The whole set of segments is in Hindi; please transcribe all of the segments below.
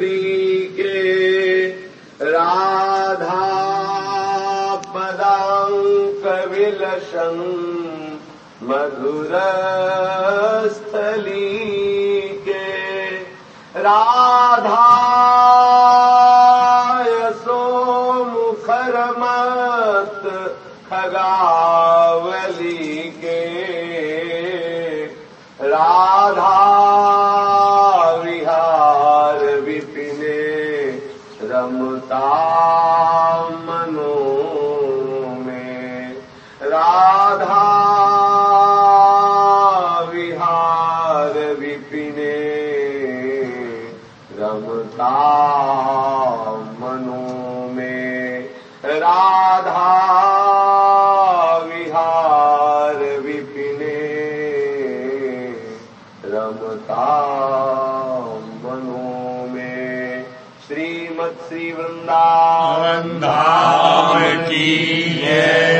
ी के राधापदाङ्कविलं मधुरस्थली के राधा धाम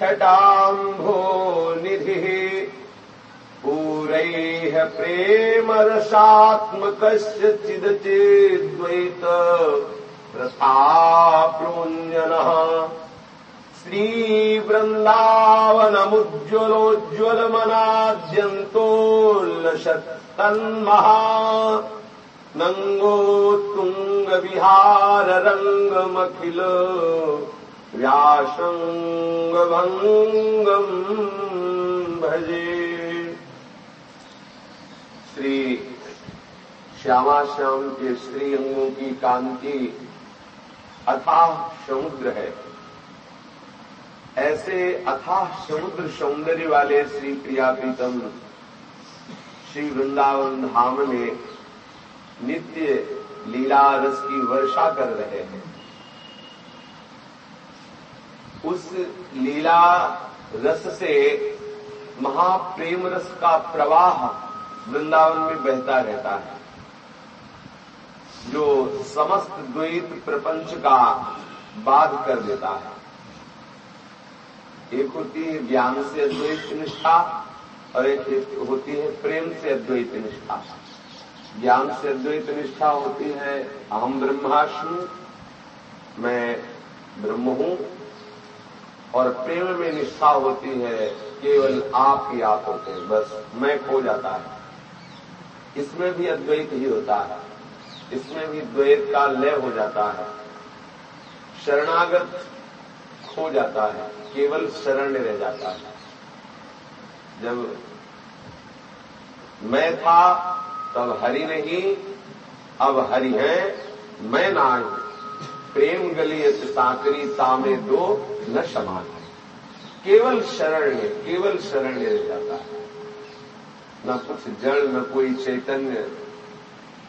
छटाम्भोनिधिः पूरैः प्रेमरसात्मकस्य रसात्मकस्यचिदचेद्वैत रस्ताप्लूञ्जनः श्रीवृन्दावनमुज्ज्वलोज्ज्वलमनाद्यन्तो लषत्तन्महा नङ्गो व्यासङ्गभङ्गम् भजे। श्री श्यामा श्याम के श्री अंगों की कांति अथाह समुद्र है। ऐसे अथाह समुद्र सौंदर्य वाले श्री प्रिया प्रीतम श्री वृंदावन धाम में नित्य लीला रस की वर्षा कर रहे हैं। उस लीला रस से महाप्रेम रस का प्रवाह वृंदावन में बहता रहता है। जो समस्त द्वैत प्रपंच का बाध कर देता है। एक होती है ज्ञान से अद्वैत निष्ठा और एक होती है प्रेम से अद्वैत निष्ठा। ज्ञान से अद्वैत निष्ठा होती है अहम ब्रह्मास्मि, मैं ब्रह्म हूँ और प्रेम में निष्ठा होती है, केवल आप ही आप होते हैं, बस मैं खो जाता है। इसमें भी अद्वैत ही होता है। इसमें भी द्वैत का लय हो जाता है। शरणागत खो जाता है, केवल शरण रह जाता है। जब मैं था, तब हरि नहीं, अब हरि है, मैं ना हूँ। प्रेम गली साकरी तामे दो न समान है। केवल शरण्य केवल शरण्य रह जाता है। न कुछ जड़, न कोई चैतन्य,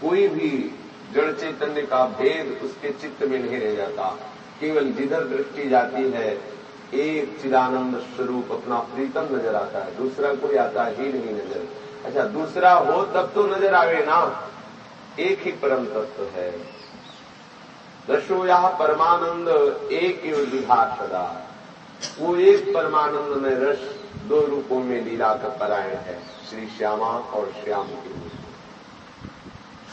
कोई भी जड़ चैतन्य का भेद उसके चित्त में नहीं रह जाता। केवल जिधर दृष्टि जाती है, एक चिदानंद स्वरूप अपना प्रीतम नज़र आता है। दूसरा कोई आता ही नहीं नज़र। अच्छा दूसरा हो तब तो नज़र आवे ना। एक ही परम तत्व है। रसोया परमानंद, एक विधा सदा। वो एक परमानंद में रस, दो रूपों में लीला का परायण है, श्री श्यामा और श्याम के रूप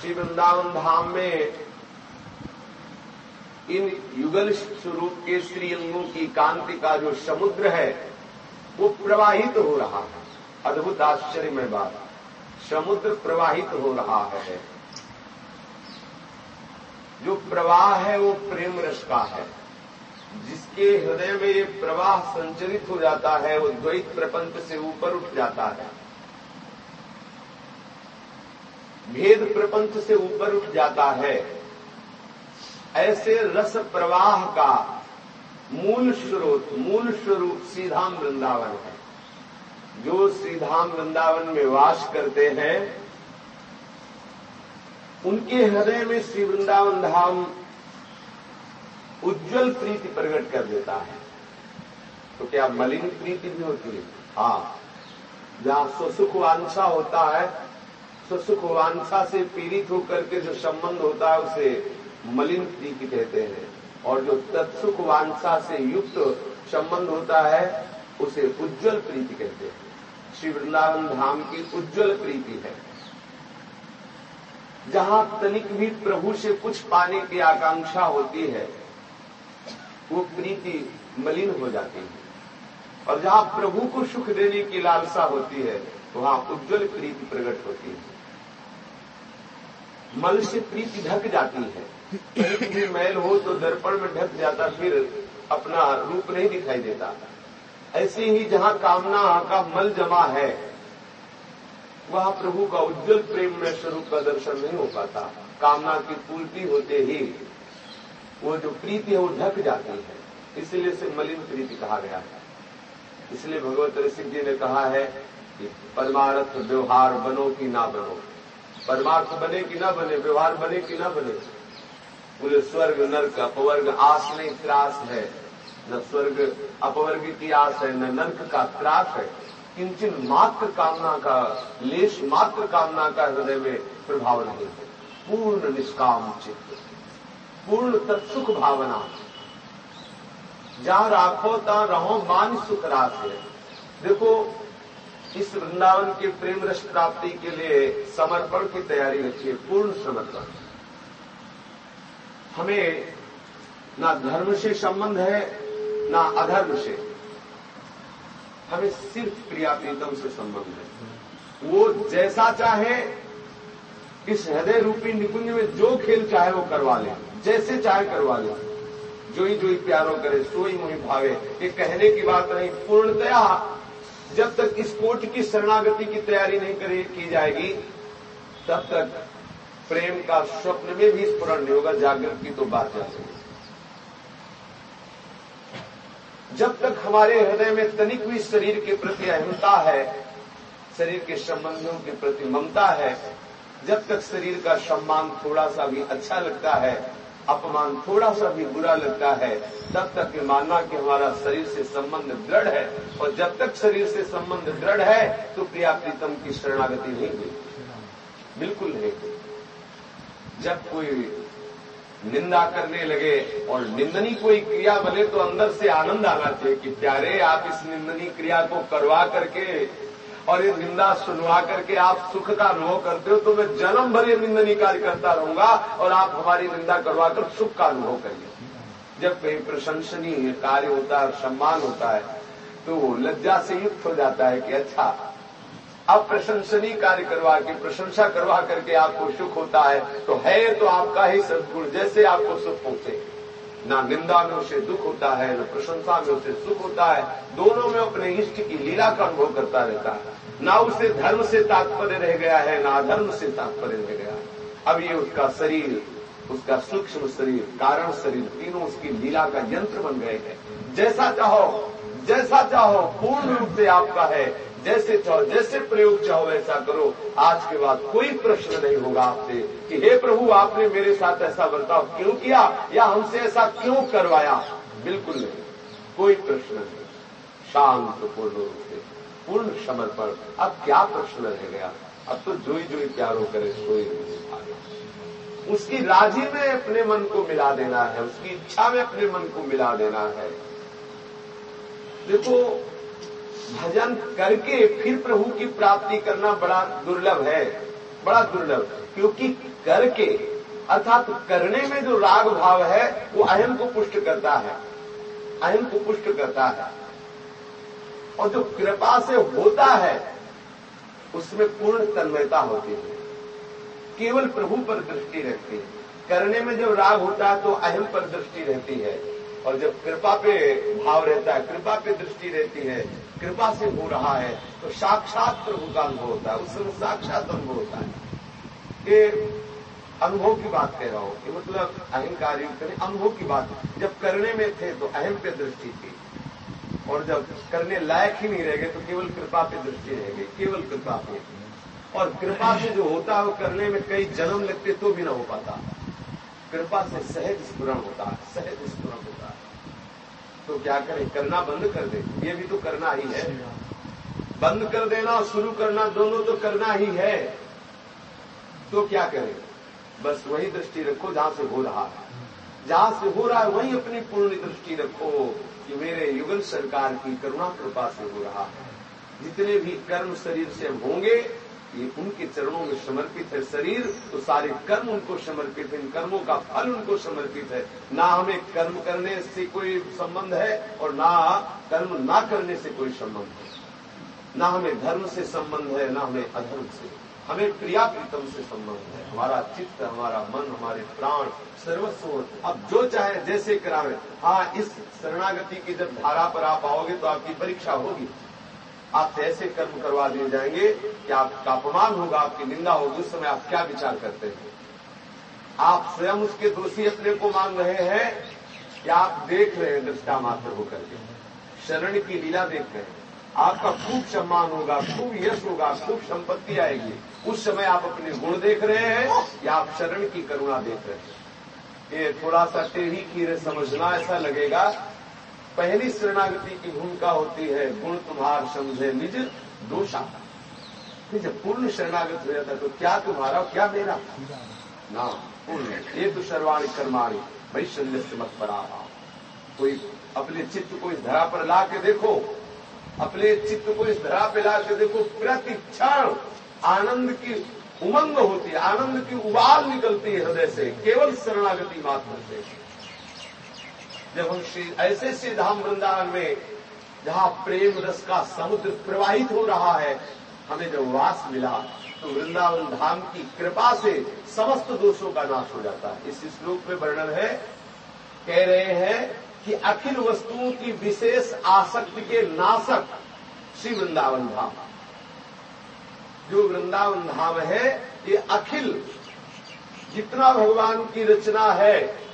श्री वृंदावन धाम में इन युगल स्वरूप के श्री अंगों की कांति का जो समुद्र है, वो प्रवाहित हो रहा है। अद्भुत आश्चर्य में बात। समुद्र प्रवाहित हो रहा है। जो प्रवाह है, वो प्रेम रस का है। जिसके हृदय में ये प्रवाह संचरित हो जाता है, वो द्वैत प्रपंच से ऊपर उठ जाता है। भेद प्रपंच से ऊपर उठ जाता है। ऐसे रस प्रवाह का मूल स्रोत, मूल स्वरूप सीधाम वृंदावन है। जो सीधाम वृंदावन में वास करते हैं उनके हृदय में श्री वृंदावन धाम उज्जवल प्रीति प्रकट कर देता है। तो क्या मलिन प्रीति भी होती है? हाँ। जहाँ स्वसुख वांछा होता है, स्वसुख वांछा से पीड़ित होकर के जो संबंध होता है, उसे मलिन प्रीति कहते हैं। और जो तत्सुख वांछा से युक्त संबंध होता है, उसे उज्जवल प्रीति कहते हैं। श्री वृंदावन धाम की उज्जवल प्रीति है। जहाँ तनिक भी प्रभु से कुछ पाने की आकांक्षा होती है, वो प्रीति मलिन हो जाती है। और जहाँ प्रभु को सुख देने की लालसा होती है, वहाँ उज्जवल प्रीति प्रकट होती है। मल से प्रीति ढक जाती है। कहीं भी मैल हो तो दर्पण में ढक जाता, फिर अपना रूप नहीं दिखाई देता। ऐसे ही जहाँ कामना का मल जमा है वहाँ प्रभु का उज्जवल प्रेम में स्वरूप का दर्शन नहीं हो पाता। कामना की पूर्ति होते ही वो जो प्रीति है वो ढक जाती है। इसलिए से मलिन प्रीति कहा गया है। इसलिए भगवत ऋषि जी ने कहा है कि परमार्थ व्यवहार बनो कि ना बनो। परमार्थ बने कि ना बने, व्यवहार बने कि ना बने। पूरे स्वर्ग, नर्क, अपवर्ग, आस नहीं, त्रास है। न स्वर्ग अपवर्ग की आस है, न नर्क का त्रास है। किंचन मात्र कामना का, लेश मात्र कामना का हृदय में प्रभाव नहीं है पूर्ण निष्काम चित्त। पूर्ण तत्सुख भावना। जहाँ राखो ता रहो, मान सुख रास है। देखो, इस वृंदावन के प्रेम रस प्राप्ति के लिए समर्पण की तैयारी रखिए पूर्ण समर्पण। हमें ना धर्म से संबंध है, ना अधर्म से। हमें सिर्फ़ प्रिया प्रीतम से संबंध है। वो जैसा चाहे, इस हृदय रूपी निकुंज में जो खेल चाहे वो करवा ले, जैसे चाहे करवा ले। जो ही जो ही प्यारो करे, सोई ही मुझे भावे, ये कहने की बात नहीं, पूर्णतया जब तक इस कोट की शरणागति की तैयारी नहीं करे, की जाएगी, तब तक प्रेम का स्वप्न में भी स्मरण नहीं होगा, जागृत की तो बात जा सकती जब तक हमारे हृदय में तनिक भी शरीर के प्रति अहिंसा है, शरीर के संबंधों के प्रति ममता है, जब तक शरीर का सम्मान थोड़ा सा भी अच्छा लगता है, अपमान थोड़ा सा भी बुरा लगता है, तब तक ये मानना कि हमारा शरीर से संबंध दृढ़ है। और जब तक शरीर से संबंध दृढ़ है तो प्रिया प्रीतम की शरणागति नहीं हुई बिल्कुल नहीं जब कोई निंदा करने लगे और निंदनी कोई क्रिया बने तो अंदर से आनंद आना चाहिए कि प्यारे, आप इस निंदनी क्रिया को करवा करके और ये निंदा सुनवा करके आप सुख का अनुभव करते हो तो मैं जन्म भर ये निंदनी कार्य करता रहूँगा और आप हमारी निंदा करवा कर सुख का अनुभव करिए। जब कहीं प्रशंसनीय कार्य होता है सम्मान होता है तो लज्जा से युक्त हो जाता है कि अच्छा अब प्रशंसनीय कार्य करवा के, प्रशंसा करवा करके आपको सुख होता है तो है तो आपका ही सदगुण, जैसे आपको सुख पहुँचे ना निंदा में उसे दुख होता है, न प्रशंसा में उसे सुख होता है, दोनों में अपने इष्ट की लीला का अनुभव करता रहता है। ना उसे धर्म से तात्पर्य रह गया है, ना अधर्म से तात्पर्य रह गया है। अब ये उसका शरीर, उसका सूक्ष्म शरीर, कारण शरीर, तीनों उसकी लीला का यंत्र बन गए हैं। जैसा चाहो जैसा चाहो, पूर्ण रूप से आपका है। जैसे चाहो, जैसे प्रयोग चाहो, वैसा करो। आज के बाद कोई प्रश्न नहीं होगा आपसे कि, हे प्रभु, आपने मेरे साथ ऐसा बर्ताव क्यों किया? या हमसे ऐसा क्यों करवाया? बिल्कुल नहीं। कोई प्रश्न नहीं। शांत पूर्ण रूप से, पूर्ण समर्पण अब क्या प्रश्न रह गया? अब तो जोई जोई प्यारो करे सोई उसकी राज़ी में अपने मन को मिला देना है। उसकी इच्छा में अपने मन को मिला देना है। देखो भजन करके फिर प्रभु की प्राप्ति करना बड़ा दुर्लभ है। बड़ा दुर्लभ, क्योंकि करके, अर्थात करने में जो राग भाव है, वो अहम को पुष्ट करता है। अहम को पुष्ट करता है। और जो कृपा से होता है, उसमें पूर्ण तन्मयता होती है। केवल प्रभु पर दृष्टि रहती है। करने में जब राग होता है तो अहम पर दृष्टि रहती है। और जब कृपा पे भाव रहता है, कृपा पे दृष्टि रहती है कृपा से हो रहा है तो साक्षात प्रभु का अनुभव होता है, उस समय साक्षात अनुभव होता है। ये अनुभव की बात कह रहा हूँ कि मतलब अहंकार युक्त नहीं अनुभव की बात। जब करने में थे तो अहम पे दृष्टि थी, और जब करने लायक ही नहीं रह गए तो केवल कृपा पे दृष्टि रह गई, केवल कृपा पे। और कृपा से जो होता है वो करने में कई जन्म लगते तो भी ना हो पाता। कृपा से सहज स्पुरण होता है सहज स्पुरण होता। है तो क्या करें? करना बंद कर दे। ये भी तो करना ही है। बंद कर देना और शुरू करना, दोनों तो करना ही है। तो क्या करें? बस वही दृष्टि रखो जहाँ से हो रहा है। जहाँ से हो रहा है, वहीं अपनी पूर्ण दृष्टि रखो कि मेरे युगल सरकार की करुणा कृपा से हो रहा है। जितने भी कर्म शरीर से होंगे ये उनके चरणों में समर्पित है शरीर तो सारे कर्म उनको समर्पित है। इन कर्मों का फल उनको समर्पित है। ना हमें कर्म करने से कोई संबंध है और ना कर्म ना करने से कोई संबंध है। ना हमें धर्म से संबंध है, ना हमें अधर्म से। हमें प्रिया प्रीतम से संबंध है। हमारा चित्त, हमारा मन, हमारे प्राण, सर्वस्व। अब जो चाहे जैसे करावे। हाँ इस शरणागति की जब धारा पर आप आओगे तो आपकी परीक्षा होगी। आप ऐसे कर्म करवा दिए जाएँगे कि आपका अपमान होगा, आपकी निंदा होगी, उस समय आप क्या विचार करते हैं? आप स्वयं उसके दोषी अपने को मान रहे हैं या आप देख रहे हैं दृष्टा मात्र होकर के? शरण की लीला देख रहे हैं। आपका खूब सम्मान होगा, खूब यश होगा, खूब संपत्ति आएगी। उस समय आप अपने गुण देख रहे हैं या आप शरण की करुणा देख रहे हैं? ये थोड़ा सा टेढ़ी खीरे समझना ऐसा लगेगा पहली शरणागति की भूमिका होती है, गुण तुम्हार समझे निज दोषा फिर जब पूर्ण शरणागत हो जाता है तो क्या तुम्हारा क्या मेरा? ना पूर्ण ये तो सर्वाणी कर्माणी भाई शल्य से मत पर कोई अपने चित्त को इस धरा पर ला के देखो, अपने चित्त को इस धरा पे ला के देखो प्रति क्षण आनंद की उमंग होती है, आनंद की उबाल निकलती है हृदय से, केवल शरणागति मात्र से। जब हम श्री ऐसे श्री धाम वृंदावन में जहाँ प्रेम रस का समुद्र प्रवाहित हो रहा है, हमें जब वास मिला तो वृंदावन धाम की कृपा से समस्त दोषों का नाश हो जाता है। इस श्लोक में वर्णन है, कह रहे हैं कि अखिल वस्तुओं की विशेष आसक्ति के नाशक श्री वृंदावन धाम। जो वृंदावन धाम है, ये अखिल जितना भगवान की रचना है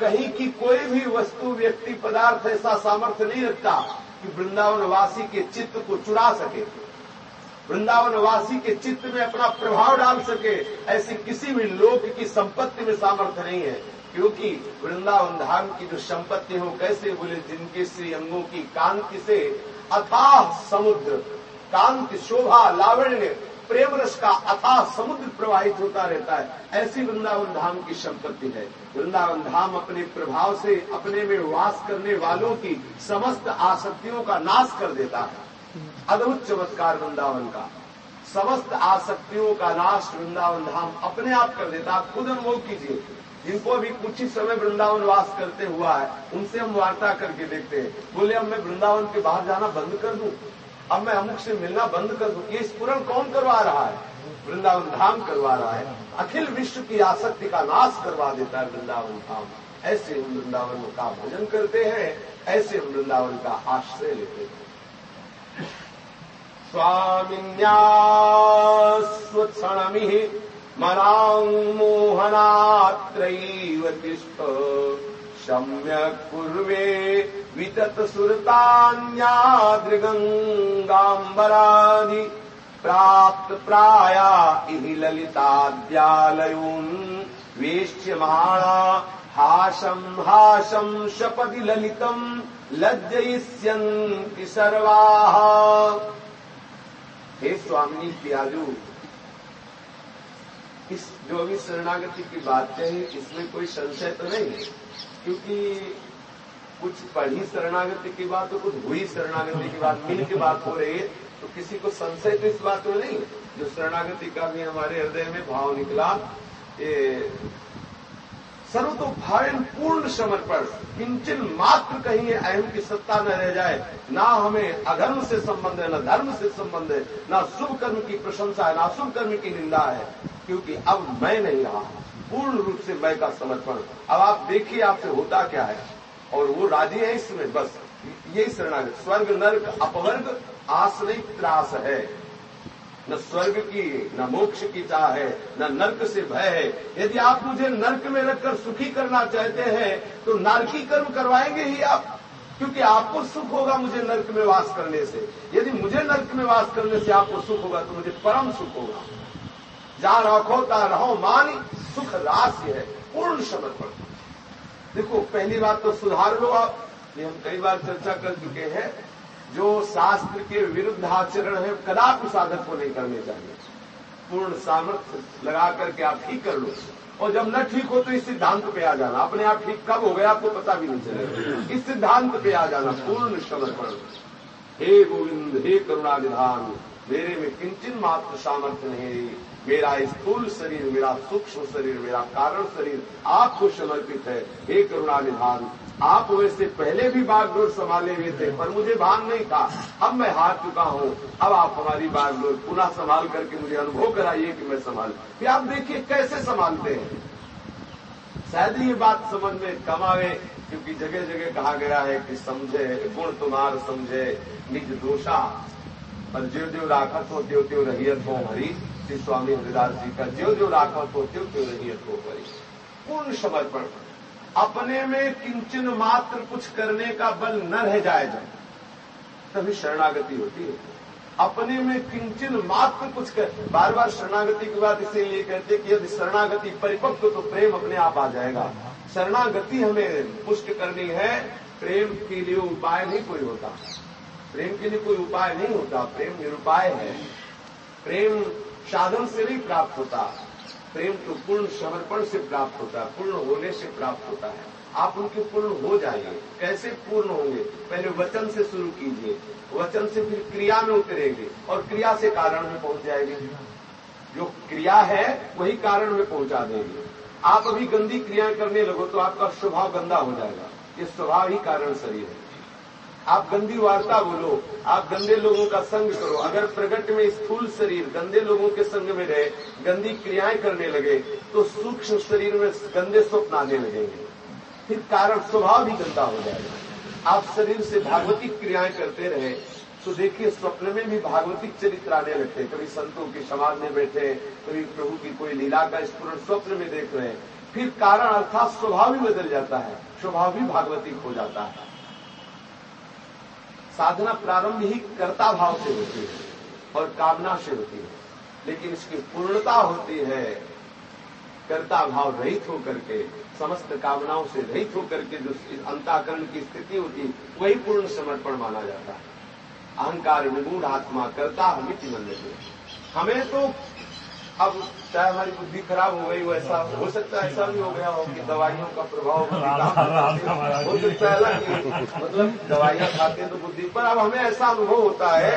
कहीं की कोई भी वस्तु, व्यक्ति, पदार्थ ऐसा सामर्थ्य नहीं रखता कि वृंदावन वासी के चित्त को चुरा सके। वृंदावन वासी के चित्त में अपना प्रभाव डाल सके, ऐसी किसी भी लोक की संपत्ति में सामर्थ्य नहीं है। क्योंकि वृंदावन धाम की जो संपत्ति हो, कैसे बोले, जिनके श्री अंगों की कांति से अथाह समुद्र, कांति, शोभा, लावण्य, प्रेम रस का अथाह समुद्र प्रवाहित होता रहता है, ऐसी वृंदावन धाम की संपत्ति है। वृंदावन धाम अपने प्रभाव से, अपने में वास करने वालों की समस्त आसक्तियों का नाश कर देता है। अद्भुत चमत्कार वृंदावन का। समस्त आसक्तियों का नाश वृंदावन धाम अपने आप कर देता है। खुद अनुभव कीजिए। जिनको अभी कुछ ही समय वृंदावन वास करते हुआ है, उनसे हम वार्ता करके देखते हैं। बोले, अब मैं वृंदावन के बाहर जाना बंद कर दूँ? अब मैं अमुक से मिलना बंद कर दूँ? ये स्पुरन कौन करवा रहा है? वृंदावन धाम करवा रहा है, अखिल विश्व की आसक्ति का नाश करवा देता है वृंदावन धाम। ऐसे हम वृंदावन का भजन करते हैं, ऐसे हम वृंदावन का आश्रय लेते हैं। स्वामिन्या स्वक्षणमिः मनाङ्मोहनात्रैव तिष्ठ। सम्यक् कुर्वे विततसुरतान्यादृगङ्गाम्बरादि प्राप्तप्राया इहि ललिताद्यालयोन्। वेष्ट्यमाणा हासम् हासम् शपदि ललितम् लज्जयिष्यन्ति सर्वाः। हे स्वामी प्याजू, इस जो भी शरणागति की बात कही इसमें कोई संशय तो नहीं है, क्योंकि कुछ पढ़ी शरणागति की बात तो कुछ हुई शरणागति की बात, मिल की बात हो रही है। तो किसी को संशय तो इस बात में नहीं, जो शरणागति का भी हमारे हृदय में भाव निकला, ये सर्वतोभावन पूर्ण समर्पण किंचन मात्र कहीं अहम की सत्ता न रह जाए, ना हमें अधर्म से संबंध है, न धर्म से संबंध है, ना शुभ कर्म की प्रशंसा है, ना शुभ कर्म की निंदा है, क्योंकि अब मैं नहीं रहा पूर्ण रूप से मैं का समर्पण। अब आप देखिए आपसे होता क्या है, और वो राज़ी है इसमें, बस। यही शरणागत स्वर्ग नर्क, अपवर्ग, आश्रय त्रास है। न स्वर्ग की, न मोक्ष की चाह है, न नर्क से भय है। यदि आप मुझे नर्क में रखकर सुखी करना चाहते हैं तो नारकी कर्म करवाएँगे ही आप, क्योंकि आपको सुख होगा मुझे नर्क में वास करने से। यदि मुझे नर्क में वास करने से आपको सुख होगा तो मुझे परम सुख होगा। जहाँ रखो ता रहो, मानी सुख राशि है, पूर्ण समर्पण। देखो, पहली बात तो सुधार लो आप। ये हम कई बार चर्चा कर चुके हैं, जो शास्त्र के विरुद्ध आचरण है, कदापि साधक को नहीं करने चाहिए। पूर्ण सामर्थ्य लगा करके आप ठीक कर लो। और जब न ठीक हो तो इस सिद्धांत पे आ जाना। अपने आप ठीक कब हो गया, आपको पता भी नहीं चलेगा। इस सिद्धांत पे आ जाना, पूर्ण समर्पण। हे गोविंद, हे करुणा विधान मेरे में किंचन मात्र सामर्थ्य नहीं मेरा स्थूल शरीर, मेरा सूक्ष्म शरीर, मेरा कारण शरीर आपको समर्पित है। हे करुणा निधान आप वैसे पहले भी बागडोर संभाले हुए थे, पर मुझे भान नहीं था। अब मैं हार चुका हूँ। अब आप हमारी बागडोर पुनः संभाल करके मुझे अनुभव कराइए कि मैं संभाल। फिर आप देखिए कैसे संभालते हैं। शायद ये बात समझ में कम आवे, क्योंकि जगह जगह कहा गया है कि समझे, गुण तुम्हार समझे, निज दोषा। और ज्यो ज्यो राखत हो त्यो त्यो रहियत हो हरी। श्री स्वामी हरिदास जी का ज्यो ज्यो राखत हो त्यो त्यो रहियत हो हरी। पूर्ण समर्पण। अपने में किंचन मात्र कुछ करने का बल न रह जाए जब, तभी शरणागति होती है। अपने में किंचन मात्र कुछ कर बार बार शरणागति की बात इसीलिए कहते कि यदि शरणागति परिपक्व तो प्रेम अपने आप आ जाएगा। शरणागति हमें पुष्ट करनी है, प्रेम के लिए उपाय नहीं कोई होता। प्रेम के लिए कोई उपाय नहीं होता, प्रेम निरुपाय है। प्रेम साधन से नहीं प्राप्त होता। प्रेम तो पूर्ण समर्पण से प्राप्त होता है, पूर्ण होने से प्राप्त होता है। आप उनके पूर्ण हो जाएँगे कैसे पूर्ण होंगे? पहले वचन से शुरू कीजिए। वचन से फिर क्रिया में उतरेंगे और क्रिया से कारण में पहुँच जाएँगे। जो क्रिया है, वही कारण में पहुँचा देंगे। आप अभी गंदी क्रियाएँ करने लगो तो आपका स्वभाव गंदा हो जाएगा। ये स्वभाव ही कारण शरीर है। आप गंदी वार्ता बोलो, आप गंदे लोगों का संग करो। अगर प्रगट में स्थूल शरीर गंदे लोगों के संग में रहे, गंदी क्रियाएँ करने लगे तो सूक्ष्म शरीर में गंदे स्वप्न आने लगेंगे। फिर कारण स्वभाव भी गंदा हो जाएगा। आप शरीर से भागवतिक क्रियाएँ करते रहे तो देखिए स्वप्न में भी भागवतिक चरित्र आने लगते हैं। कभी संतों के समाज में बैठे, कभी प्रभु की कोई लीला का स्पूर्ण स्वप्न में देख रहे हैं। फिर कारण अर्थात स्वभाव भी बदल जाता है। स्वभाव भी भागवतिक हो जाता है। साधना प्रारंभ ही कर्ता भाव से होती है और कामना से होती है। लेकिन इसकी पूर्णता होती है कर्ता भाव रहित होकर के, समस्त कामनाओं से रहित होकर के जो अंताकरण की स्थिति होती वही पूर्ण समर्पण माना जाता है। अहंकार विमूढ़ आत्मा करता हमित मन हमें तो अब चाहे हमारी बुद्धि खराब हो गई वैसा हो सकता है ऐसा भी हो गया हो कि दवाइयों का प्रभाव हो सकता है कि मतलब दवाइयाँ खाते हैं तो बुद्धि पर अब हमें ऐसा अनुभव होता है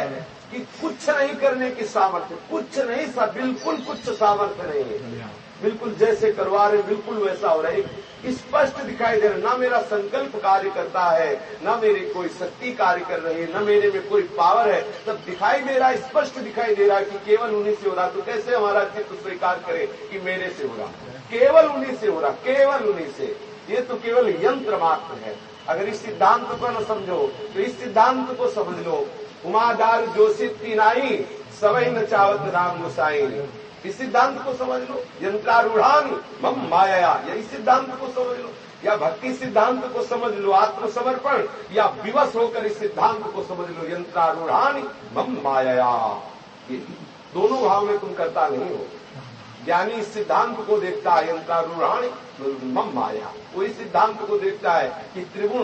कि कुछ नहीं करने की सामर्थ्य कुछ नहीं सा बिल्कुल कुछ सामर्थ्य नहीं है। बिल्कुल जैसे करवा रहे बिल्कुल वैसा हो रहा है। स्पष्ट दिखाई दे रहा ना मेरा संकल्प कार्य करता है, ना मेरी कोई शक्ति कार्य कर रही है, न मेरे में कोई पावर है। तब दिखाई दे रहा है, स्पष्ट दिखाई दे रहा है कि केवल उन्हीं से हो रहा तो कैसे हमारा चित्त स्वीकार करे कि मेरे से हो रहा केवल उन्हीं से हो रहा केवल उन्हीं से। ये तो केवल यंत्र मात्र है। अगर इस सिद्धांत को न समझो तो इस सिद्धांत को समझ लो। उमादार जोशित नाई सवई न चावत राम गुसाई। इस सिद्धांत को समझ लो। यंत्रारूढ़ान मम माया यही सिद्धांत को समझ लो। या भक्ति सिद्धांत को समझ लो, आत्मसमर्पण। या विवश होकर इस सिद्धांत को समझ लो यंत्रारूढ़ान मम माया दोनों भाव में तुम करता नहीं हो। ज्ञानी इस सिद्धांत को देखता है यंत्रारूढ़ान मम माया वो इस सिद्धांत को देखता है कि त्रिगुण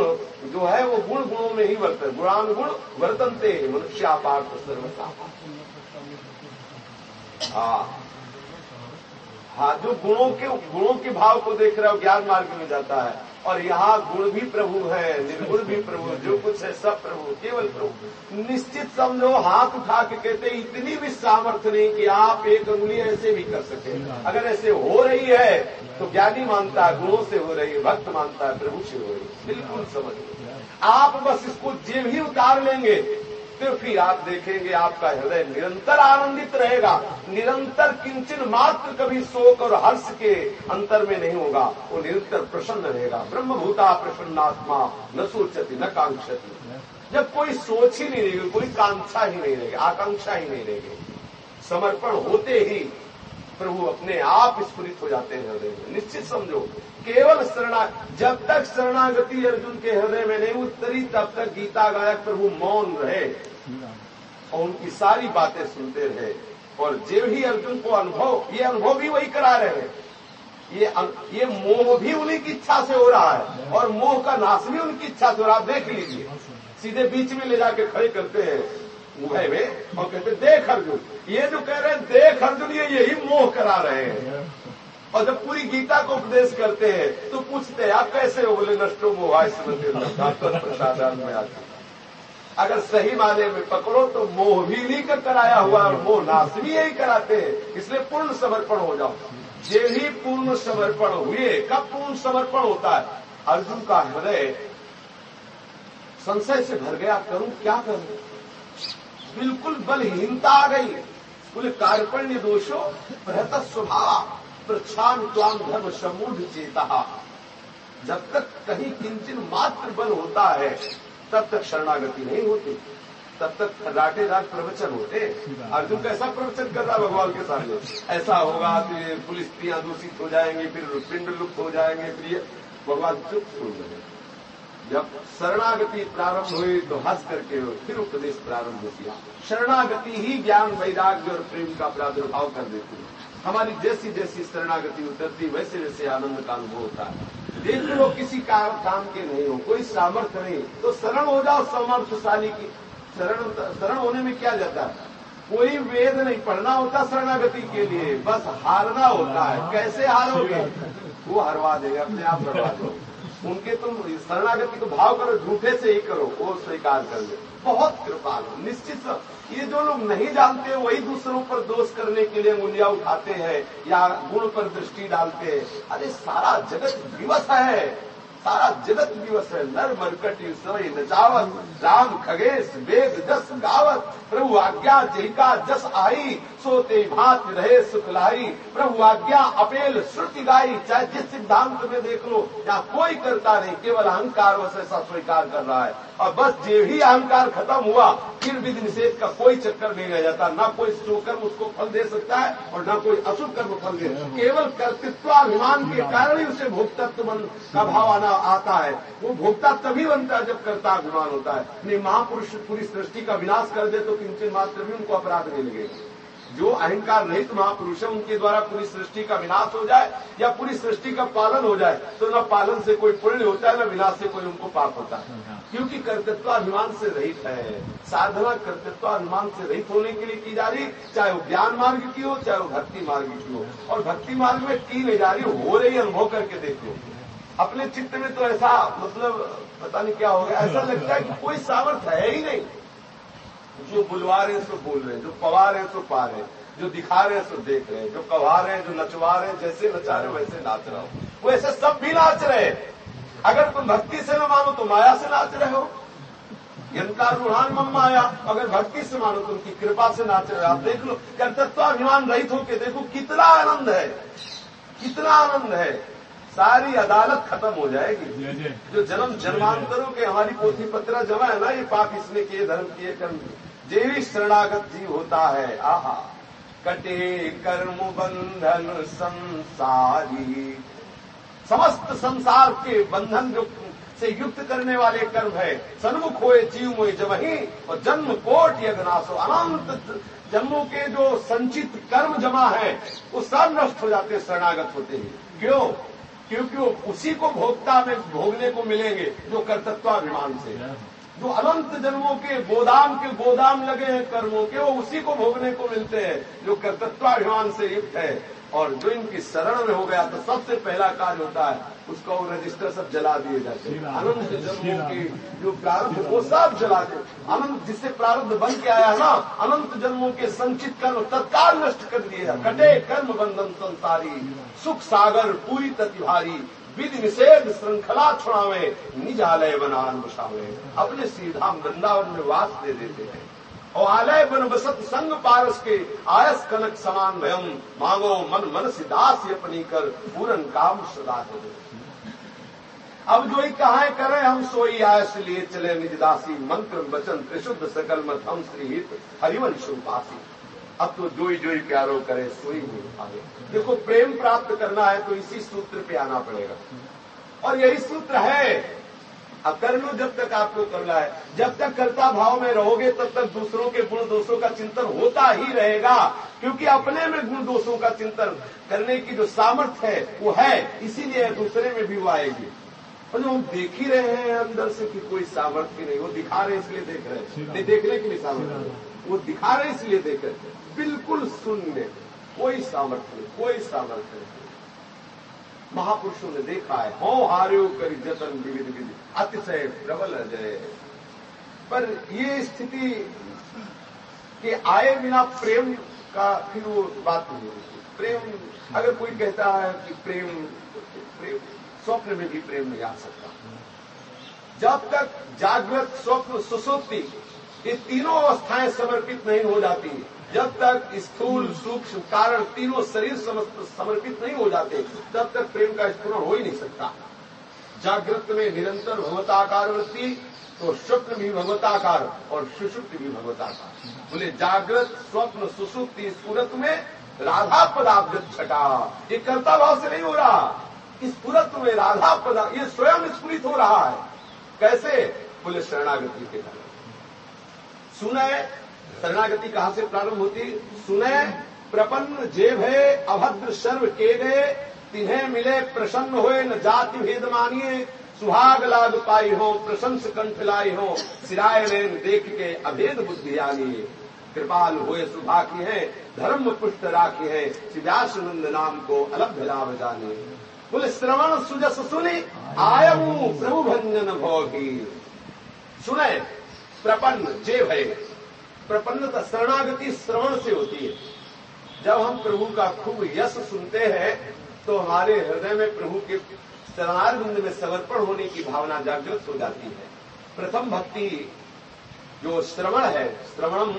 जो है, वो गुण गुणों में ही वर्तन गुणान गुण वर्तनते, मनुष्यापार्थ सर्वता हाँ। हाँ जो गुणों के गुणों के भाव को देख रहे हो, ज्ञान मार्ग में जाता है। और यहाँ गुण भी प्रभु है, निर्गुण भी प्रभु जो कुछ है, सब प्रभु, केवल प्रभु। निश्चित समझो, हाथ उठा के कहते, इतनी भी सामर्थ्य नहीं कि आप एक उंगली ऐसे भी कर सके। अगर ऐसे हो रही है तो ज्ञानी मानता है, गुणों से हो रही है, भक्त मानता है, प्रभु से हो रही है। बिल्कुल समझ आप बस इसको जेब ही उतार लेंगे तो फिर आप देखेंगे आपका हृदय निरंतर आनंदित रहेगा। निरंतर किंचन मात्र कभी शोक और हर्ष के अंतर में नहीं होगा। वो निरंतर प्रसन्न रहेगा। ब्रह्मभूता प्रसन्नात्मा, न सोचती, न कांक्षती। जब कोई सोच ही नहीं रहेगी, कोई कांक्षा ही नहीं रहेगी, आकांक्षा ही नहीं रहेगी। समर्पण होते ही प्रभु अपने आप स्फुरित हो जाते हैं हृदय में। निश्चित समझो, केवल शरणा, जब तक शरणागति अर्जुन के हृदय में नहीं उतरी, तब तक गीता गायक प्रभु मौन रहे। और उनकी सारी बातें सुनते रहे और जो ही अर्जुन को अनुभव, ये अनुभव भी वही करा रहे हैं। ये ये मोह भी उन्हीं की इच्छा से हो रहा है और मोह का नाश भी उनकी इच्छा से हो रहा है। देख लीजिए, सीधे बीच में ले जाके खड़े करते हैं मुहे में और कहते देख अर्जुन, ये जो कह रहे हैं, देख अर्जुन, ये यही मोह करा रहे हैं। और जब पूरी गीता को उपदेश करते हैं तो पूछते हैं, आप कैसे हो बोले, नष्टो मोह प्रसाद में आते अगर सही माने में पकड़ो तो मोह भी नहीं कर कराया हुआ और मोह नाश भी यही कराते हैं। इसलिए पूर्ण समर्पण हो जाओ। ये ही पूर्ण समर्पण हुए, कब पूर्ण समर्पण होता है? अर्जुन का हृदय संशय से भर गया, करूँ क्या करूँ? बिल्कुल बलहीनता आ गई। बोले, कार्पण्य दोषो, बृहत स्वभाव प्रच्छान क्लाम धर्म समूढ़ चेता जब तक कहीं किंचन मात्र बल होता है तब तक शरणागति नहीं होती। तब तक राटे रात प्रवचन होते। अर्जुन कैसा प्रवचन कर रहा भगवान के सामने। ऐसा होगा फिर पुलिस स्त्रियाँ दूषित हो जाएँगी, फिर पिंड लुप्त हो जाएँगे, फिर भगवान चुप सुन रहे जब शरणागति प्रारंभ हुई तो हंस करके फिर उपदेश प्रारंभ किया। शरणागति ही ज्ञान, वैराग्य और प्रेम का प्रादुर्भाव कर देती है। हमारी जैसी जैसी शरणागति उतरती, वैसे वैसे आनंद का अनुभव होता है। देख लो, किसी काम के नहीं हो, कोई सामर्थ्य नहीं तो शरण हो जाओ सामर्थ्यशाली की। शरण शरण होने में क्या जाता है? कोई वेद नहीं, पढ़ना होता शरणागति के लिए, बस हारना होता है। कैसे हारोगे? वो हरवा देगा, अपने आप हरवा दो उनके तुम शरणागति को भाव करो, झूठे से ही करो, वो स्वीकार कर ले। बहुत कृपाल, निश्चित ये जो लोग नहीं जानते, वही दूसरों पर दोष करने के लिए उंगलियाँ उठाते हैं या गुण पर दृष्टि डालते हैं। अरे सारा जगत विवश है। सारा जगत दिवस है, नर मरकट न नचावत राम खगेश, वेद, जस गावत, प्रभु आज्ञा जिका जस आई सोते भात रहे सुखलाई प्रभु आज्ञा अपेल, श्रुति गाई, चाहे जिस सिद्धांत में देख लो या कोई करता नहीं, केवल अहंकार वैसा स्वीकार कर रहा है। और बस जे ही अहंकार खत्म हुआ, फिर विधि निषेध का कोई चक्कर नहीं रह जाता। ना कोई शुभकर्म उसको फल दे सकता है और ना कोई अशुभ कर्म फल दे। केवल कर्तृत्वाभिमान के कारण ही उसे भोक्तत्व का भाव आना आता है। वो भोक्ता तभी बनता है जब कर्ता अभिमान होता है। नहीं, महापुरुष पूरी सृष्टि का विनाश कर दे तो किंचन मात्र भी उनको अपराध नहीं लगेगा। जो अहंकार रहित महापुरुष है उनके द्वारा पूरी सृष्टि का विनाश हो जाए या पूरी सृष्टि का पालन हो जाए तो न पालन से कोई पुण्य होता है न विनाश से कोई उनको पाप होता है। क्योंकि कर्तृत्वाभिमान से रहित है। साधना कर्तृत्वाभिमान से रहित होने के लिए की जा रही चाहे वो ज्ञान मार्ग की हो चाहे वो भक्ति मार्ग की हो। और भक्ति मार्ग में की नहीं जा रही हो रही अनुभव करके देखो। अपने चित्त में तो ऐसा मतलब पता नहीं क्या हो गया ऐसा लगता है कि कोई सामर्थ्य है ही नहीं। जो बुलवा रहे हैं सो बोल रहे हैं जो पवा रहे हैं सो पा रहे हैं जो दिखा रहे हैं सो देख रहे हैं जो कवा रहे हैं जो नचवा रहे हैं जैसे नचा रहे वैसे नाच रहा हो। वो ऐसे सब भी नाच रहे अगर तुम भक्ति से न मानो तो माया से नाच रहे हो। यंका रूहान मम माया। अगर भक्ति से मानो तो उनकी कृपा से नाच रहे हो। आप देख लो कर्तत्वाभिमान रहित होके देखो कितना आनंद है। कितना आनंद है। सारी अदालत खत्म हो जाएगी। जो जन्म जन्मांतरों के हमारी पोथी पत्रा जमा है ना ये पाप इसने किए धर्म किए कर्म जेवी शरणागत जीव होता है। आहा। कटे कर्म बंधन संसारी। समस्त संसार के बंधन जो से युक्त करने वाले कर्म है, सन्मुख होए, जीव मोए जब ही और जन्म कोट यज्ञनाशो अनंत जन्मों के जो संचित कर्म जमा है, वो सब नष्ट हो जाते, शरणागत होते हैं। क्यों? क्योंकि वो उसी को भोक्ता में भोगने को मिलेंगे, जो कर्तत्वाभिमान से। जो अनंत जन्मों के गोदाम के गोदाम लगे हैं कर्मों के वो उसी को भोगने को मिलते हैं जो कर्तत्वाभिमान से युक्त है। और जो इनकी शरण में हो गया तो सबसे पहला कार्य होता है उसका वो रजिस्टर सब जला दिए जाते हैं। अनंत जन्मों के जो प्रारंभ वो सब जलाते अनंत जिससे प्रारंभ बन के आया ना अनंत जन्मों के संचित कर्म तत्काल नष्ट कर दिए कटे कर्म बंधन संसारी सुख सागर पूरी ततिभारी विधि निषेध श्रृंखला छुड़ावे निज आलय बनान बसावे। अपने सीधाम वृंदावन में वास दे देते हैं। और आलय बन बसत संग पारस के आयस कनक समान भयम मांगो मन मन सिदास अपनी कर पूरन काम सदा अब जो ही कहा करे, हम सोई आयस लिए चले निज दासी। मंत्र वचन त्रिशुद्ध सकल मत हम श्री हित हरिवंश उपासी। अब तो जोई जोई प्यारो करे, सोई नहीं पाए। देखो, प्रेम प्राप्त करना है तो इसी सूत्र पे आना पड़ेगा। और यही सूत्र है अकर्म जब तक आपको करना है, जब तक कर्ता भाव में रहोगे, तब तक दूसरों के गुण, दोषों का चिंतन होता ही रहेगा। क्योंकि अपने में गुण, दोषों का चिंतन करने की जो सामर्थ्य है, वो है। इसीलिए दूसरे में भी वो आएगी। और जो हम देख ही रहे हैं अंदर से कि कोई सामर्थ्य नहीं, वो दिखा रहे इसलिए देख रहे हैं। नहीं, देखने के लिए सामर्थ्य वो दिखा रहे इसलिए देख रहे बिल्कुल शून्य कोई सामर्थ्य नहीं, कोई सामर्थ्य नहीं। महापुरुषों ने देखा है, हो हार्यो कर जतन विविध विधि, अतिशय प्रबल अजय पर ये स्थिति के आए बिना प्रेम का फिर वो बात नहीं होती। प्रेम, अगर कोई कहता है कि प्रेम प्रेम, स्वप्न में भी प्रेम नहीं आ सकता। जब तक जागृत, स्वप्न, सुसुप्ति, ये तीनों अवस्थाएँ समर्पित नहीं हो जाती जब तक स्थूल सूक्ष्म कारण तीनों शरीर समर्पित नहीं हो जाते, तब तक प्रेम का स्फुरण हो ही नहीं सकता। जागृत में निरंतर भगवताकार वृत्ति तो स्वप्न भी भगवताकार और सुषुप्त भी भगवताकार। बोले, जागृत, स्वप्न, सुसुप्ति स्फुरत में राधा पदार्थ छटा। ये कर्ता भाव से नहीं हो रहा। इस पुरत्व में राधा पदार्थ ये स्वयं स्फुरित हो रहा है। कैसे? बोले, शरणागति के कारण। सुने शरणागति कहाँ से प्रारंभ होती सुने, प्रपन्न जेब है, अभद्र सर्व के गए तिन्हें मिले प्रसन्न हुए, न जाति भेद मानिए, सुहाग लाग पाई हो, प्रशंस कंठ लाई हो, सिराय देख के अभेद बुद्धि आनी। कृपाल हुए सुभा की है, धर्म पुष्ट राखी है शिव्यासनंद नाम को अलग लाभ जाने। बोले, श्रवण सुजस सुनी आयऊ प्रभु भंजन भोगी। सुने, प्रपन्न जे भय प्रपन्नता, शरणागति श्रवण से होती है। जब हम प्रभु का खूब यश सुनते हैं तो हमारे हृदय में प्रभु के शरणार्थ में समर्पण होने की भावना जागृत हो जाती है। प्रथम भक्ति जो श्रवण है, श्रवणम,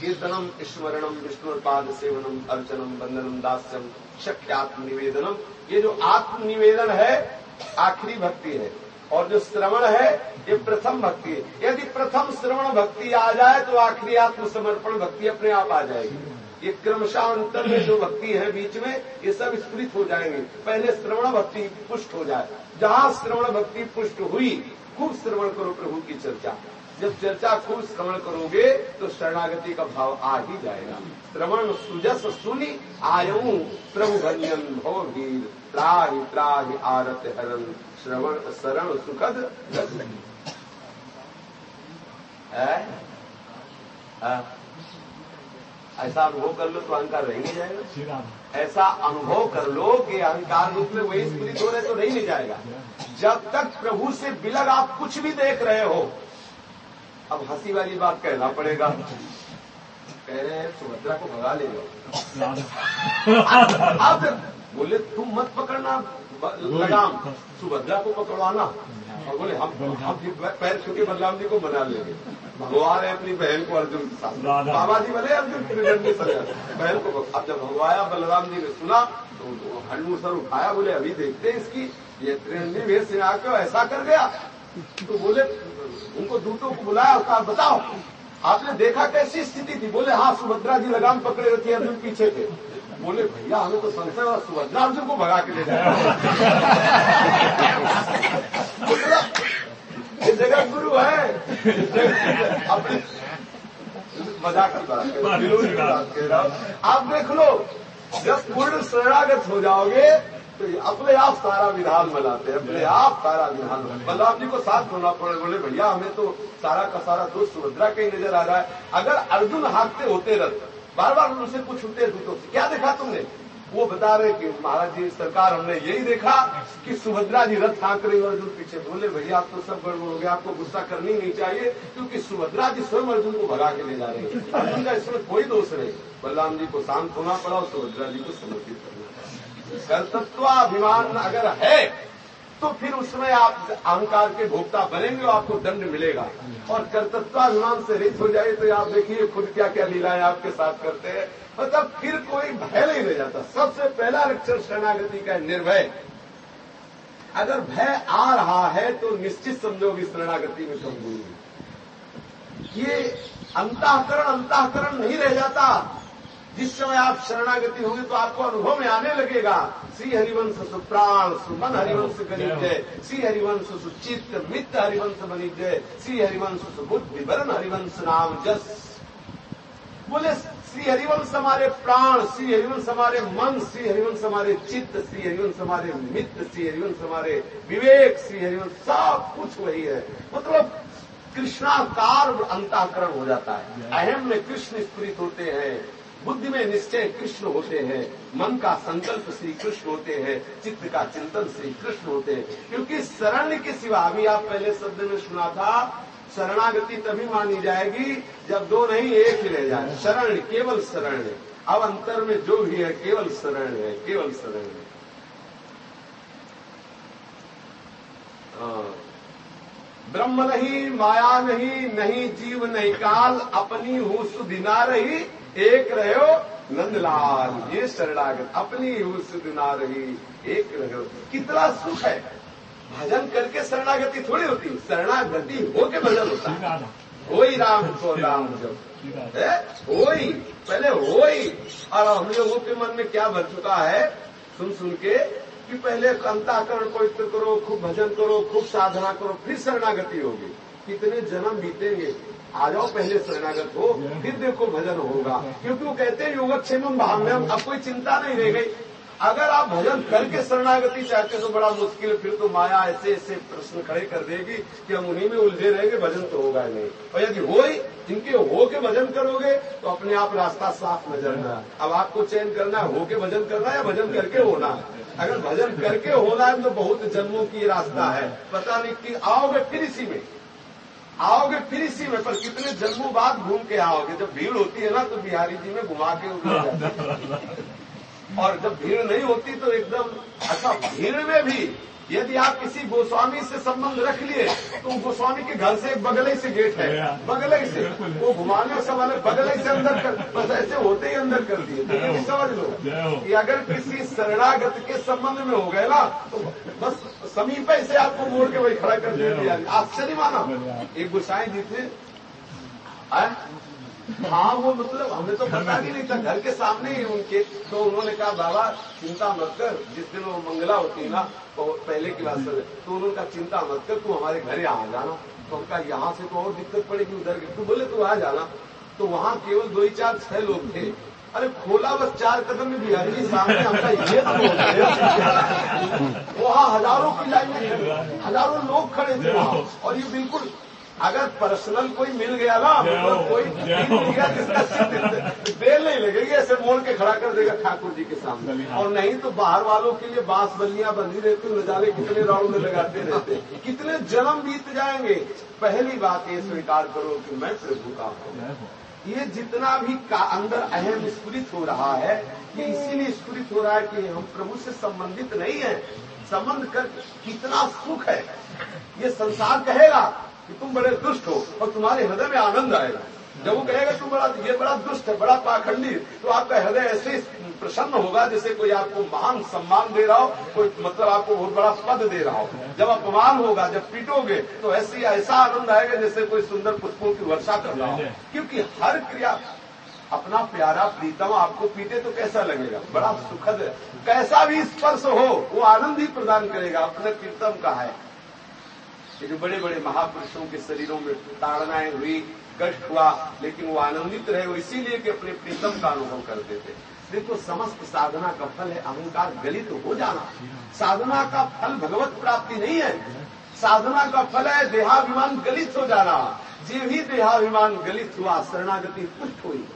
कीर्तनम, स्मरणम, विष्णुपाद सेवनम, अर्चनम बंदनम दास्यम शक्य आत्मनिवेदनम ये जो आत्मनिवेदन है, आखिरी भक्ति है। और जो श्रवण है, ये प्रथम भक्ति है। यदि प्रथम श्रवण भक्ति आ जाए तो आखिरी आत्मसमर्पण भक्ति अपने आप आ जाएगी। ये क्रमशः अंतर में जो भक्ति है बीच में, ये सब स्फुरित हो जाएँगे। पहले श्रवण भक्ति पुष्ट हो जाए। जहाँ श्रवण भक्ति पुष्ट हुई, खूब श्रवण करो प्रभु की चर्चा। जब चर्चा खूब श्रवण करोगे तो शरणागति का भाव आ ही जाएगा। श्रवण सुजस सुनी आयऊ प्रभु भंजन भव वीर। त्राहि त्राहि आरत हरण श्रवण शरण सुखद ऐसा अनुभव कर लो तो अहंकार रह नहीं जाएगा। ऐसा अनुभव कर लो कि अहंकार रूप में वही स्पिरिट हो रहे तो नहीं जाएगा। जब तक प्रभु से बिलग आप कुछ भी देख रहे हो अब हँसी वाली बात कहना पड़ेगा। कह रहे हैं सुभद्रा को भगा ले जाओ अब बोले, तुम मत पकड़ना लगाम। सुभद्रा को पकड़वाना। और बोले, हम हम पैर छुके बलराम जी को मना लेंगे। भगवा रहे अपनी बहन को अर्जुन के साथ बाबा जी बोले अर्जुन त्रिदंडी सजा बहन को अब जब भगवाया, बलराम जी ने सुना तो हनुमान सर उठाया, बोले, अभी देखते हैं इसकी, ये त्रिदंडी भेद से आकर ऐसा कर गया? तो बोले उनको दूतों को बुलाया और कहा बताओ, आपने देखा कैसी स्थिति थी? बोले हाँ सुभद्रा जी लगाम पकड़े रहती अर्जुन पीछे थे। बोले, भैया, हमें तो संशय और सुभद्रा अर्जुन को भगा के ले जाए। जगह गुरु है। मज़ाक आप देख लो, जब पूर्ण शरणागत हो जाओगे तो अपने आप सारा विधान बनाते हैं, अपने आप सारा विधान बलराम जी को साथ होना पड़े, बोले, भैया, हमें तो सारा का सारा दोष सुभद्रा का ही नज़र आ रहा है। अगर अर्जुन हाथते होते रथ बार बार उनसे पूछते से, क्या देखा तुमने? वो बता रहे कि महाराज जी, सरकार हमने यही देखा कि सुभद्रा जी रथ हाँक रही अर्जुन पीछे बोले, भैया, आप तो सब गड़बड़ हो गया आपको गुस्सा करनी नहीं चाहिए, क्योंकि सुभद्रा जी स्वयं अर्जुन को भगा के ले जा रहे हैं। अर्जुन का इसमें कोई दोष नहीं। बलराम जी को शांत होना पड़ा और सुभद्रा जी को समर्पित कर्तत्वाभिमान अगर है तो फिर उसमें आप अहंकार के भोक्ता बनेंगे और आपको दंड मिलेगा। और कर्तत्वाभिमान से रहित हो जाए तो आप देखिए खुद क्या क्या लीलाएँ आपके साथ करते हैं। मतलब फिर कोई भय नहीं रह जाता। सबसे पहला लक्षण शरणागति का निर्भय। अगर भय आ रहा है तो निश्चित समझोगी शरणागति में कमज़ोरी ये अंताकरण अंताकरण नहीं रह जाता। जिस समय आप शरणागति होंगे तो आपको अनुभव में आने लगेगा। श्री हरिवंश सुप्राण सुमन हरिवंश गणिजय श्री हरिवंश सुचित मित्र हरिवंश बनिजय श्री हरिवंश सुबुद्धि वरण हरिवंश नाम जस। बोले, श्री हरिवंश हमारे प्राण, श्री हरिवंश हमारे मन, श्री हरिवंश हमारे चित्त, श्री हरिवंश हमारे मित्र, श्री हरिवंश हमारे विवेक, श्री हरिवंश सब कुछ वही है। मतलब कृष्णाकार अंताकरण हो जाता है। अहम में कृष्ण स्फुरित होते हैं। बुद्धि में निश्चय कृष्ण होते हैं, मन का संकल्प श्री कृष्ण होते हैं, चित्त का चिंतन श्री कृष्ण होते हैं। क्योंकि शरण के सिवा, अभी आप पहले शब्द में सुना था, शरणागति तभी मानी जाएगी जब दो नहीं, एक ही रह जाए। शरण, केवल शरण है। अब अंतर में जो भी है, केवल शरण है, केवल शरण है। हाँ। ब्रह्म नहीं, माया नहीं नहीं जीव नहीं काल, अपनी हूँ सुधिना रही एक रहो नंदलाल ये शरणागत अपनी सुदिना रही एक रहो। कितना सुख है। भजन करके शरणागति थोड़ी होती शरणागति होके भजन होता है। हो राम को राम जब हो? ही पहले हो ही और हम लोगों के मन में क्या भर चुका है? सुन सुन के कि पहले अंताकरण पवित्र करो खूब भजन करो खूब साधना करो फिर शरणागति होगी। कितने जन्म बीतेंगे। आ जाओ पहले शरणागत हो फिर देखो भजन होगा। क्योंकि वो कहते हैं योगक्षेम भाव में अब कोई चिंता नहीं रह गई। अगर आप भजन करके शरणागति चाहते तो बड़ा मुश्किल फिर तो माया ऐसे ऐसे प्रश्न खड़े कर देगी कि हम उन्हीं में उलझे रहेंगे भजन तो होगा ही नहीं। और यदि हो ही जिनके हो के भजन करोगे तो अपने आप रास्ता साफ़ नज़र में अब आपको चयन करना है हो के भजन करना है या भजन करके होना है? अगर भजन करके होना है तो बहुत जन्मों की रास्ता है। पता नहीं कि आओगे फिर इसी में। आओगे फिर इसी में, पर कितने जन्मों बाद घूम के आओगे? जब भीड़ होती है ना तो बिहारी जी में घुमा के और जब भीड़ नहीं होती तो एकदम अच्छा भीड़ में भी यदि आप किसी गोस्वामी से संबंध रख लिए तो गोस्वामी के घर से एक बगले से गेट है। बगले से। वो घुमाने सब वाले बगले से अंदर कर बस ऐसे होते ही अंदर कर दिए। तो ये भी समझ लो कि अगर किसी शरणागत के संबंध में हो गए ना तो बस समीप से आपको मोड़ के वही खड़ा कर दिया। आश्चर्य माना। एक गोसाई जी थे हाँ वो मतलब हमें तो पता भी नहीं था, घर के सामने ही उनके तो उन्होंने कहा, बाबा, चिंता मत कर, जिस दिन वो मंगला होती ना तो पहले क्लास से तो उन्होंने कहा, चिंता मत कर, तू हमारे घर आ जाना। तो उनका, यहाँ से तो और दिक्कत पड़ेगी उधर की। तू बोले, तू आ जाना। तो वहाँ केवल दो ही चार छह लोग थे। अरे, खोला बस चार कदम में बिहारी सामने हमका ये तो वहाँ हज़ारों की लाइन में हज़ारों लोग खड़े थे वहाँ, और ये बिल्कुल अगर पर्सनल कोई मिल गया ना मतलब कोई देर नहीं लगेगी ऐसे मोड़ के खड़ा कर देगा ठाकुर जी के सामने। और नहीं तो बाहर वालों के लिए बाँस बल्लियाँ बंधी रहती न जाने कितने राउंड में लगाते रहते। कितने जन्म बीत जाएँगे। पहली बात ये स्वीकार करो कि मैं प्रभु का हूँ। ये जितना भी का अंदर अहम स्फुरित हो रहा है ये इसीलिए स्फुरित हो रहा है कि हम प्रभु से संबंधित नहीं है। संबंध कर कितना सुख है। ये संसार कहेगा कि तुम बड़े दुष्ट हो और तुम्हारे हृदय में आनंद आएगा। जब वो कहेगा तुम बड़ा ये बड़ा दुष्ट है बड़ा पाखंडी तो आपका हृदय ऐसे प्रसन्न होगा जैसे कोई आपको महान सम्मान दे रहा हो कोई मतलब आपको बहुत बड़ा पद दे रहा हो। जब अपमान होगा जब पीटोगे तो ऐसी ऐसा आनंद आएगा जैसे कोई सुंदर पुष्पों की वर्षा कर रहा हो। क्योंकि हर क्रिया अपना प्यारा प्रीतम आपको पीटे तो कैसा लगेगा? बड़ा सुखद है। कैसा भी स्पर्श हो वो आनंद ही प्रदान करेगा। अपने प्रीतम का है। कि जो बड़े बड़े महापुरुषों के शरीरों में ताड़नाएँ हुई कष्ट हुआ, लेकिन वो आनंदित रहे वो इसीलिए कि अपने प्रीतम का अनुभव करते थे। देखो, समस्त साधना का फल है अहंकार, गलित हो जाना। साधना का फल भगवत प्राप्ति नहीं है। साधना का फल है देहाभिमान गलित हो जाना। जे भी देहाभिमान गलित हुआ, शरणागति पुष्ट हुई।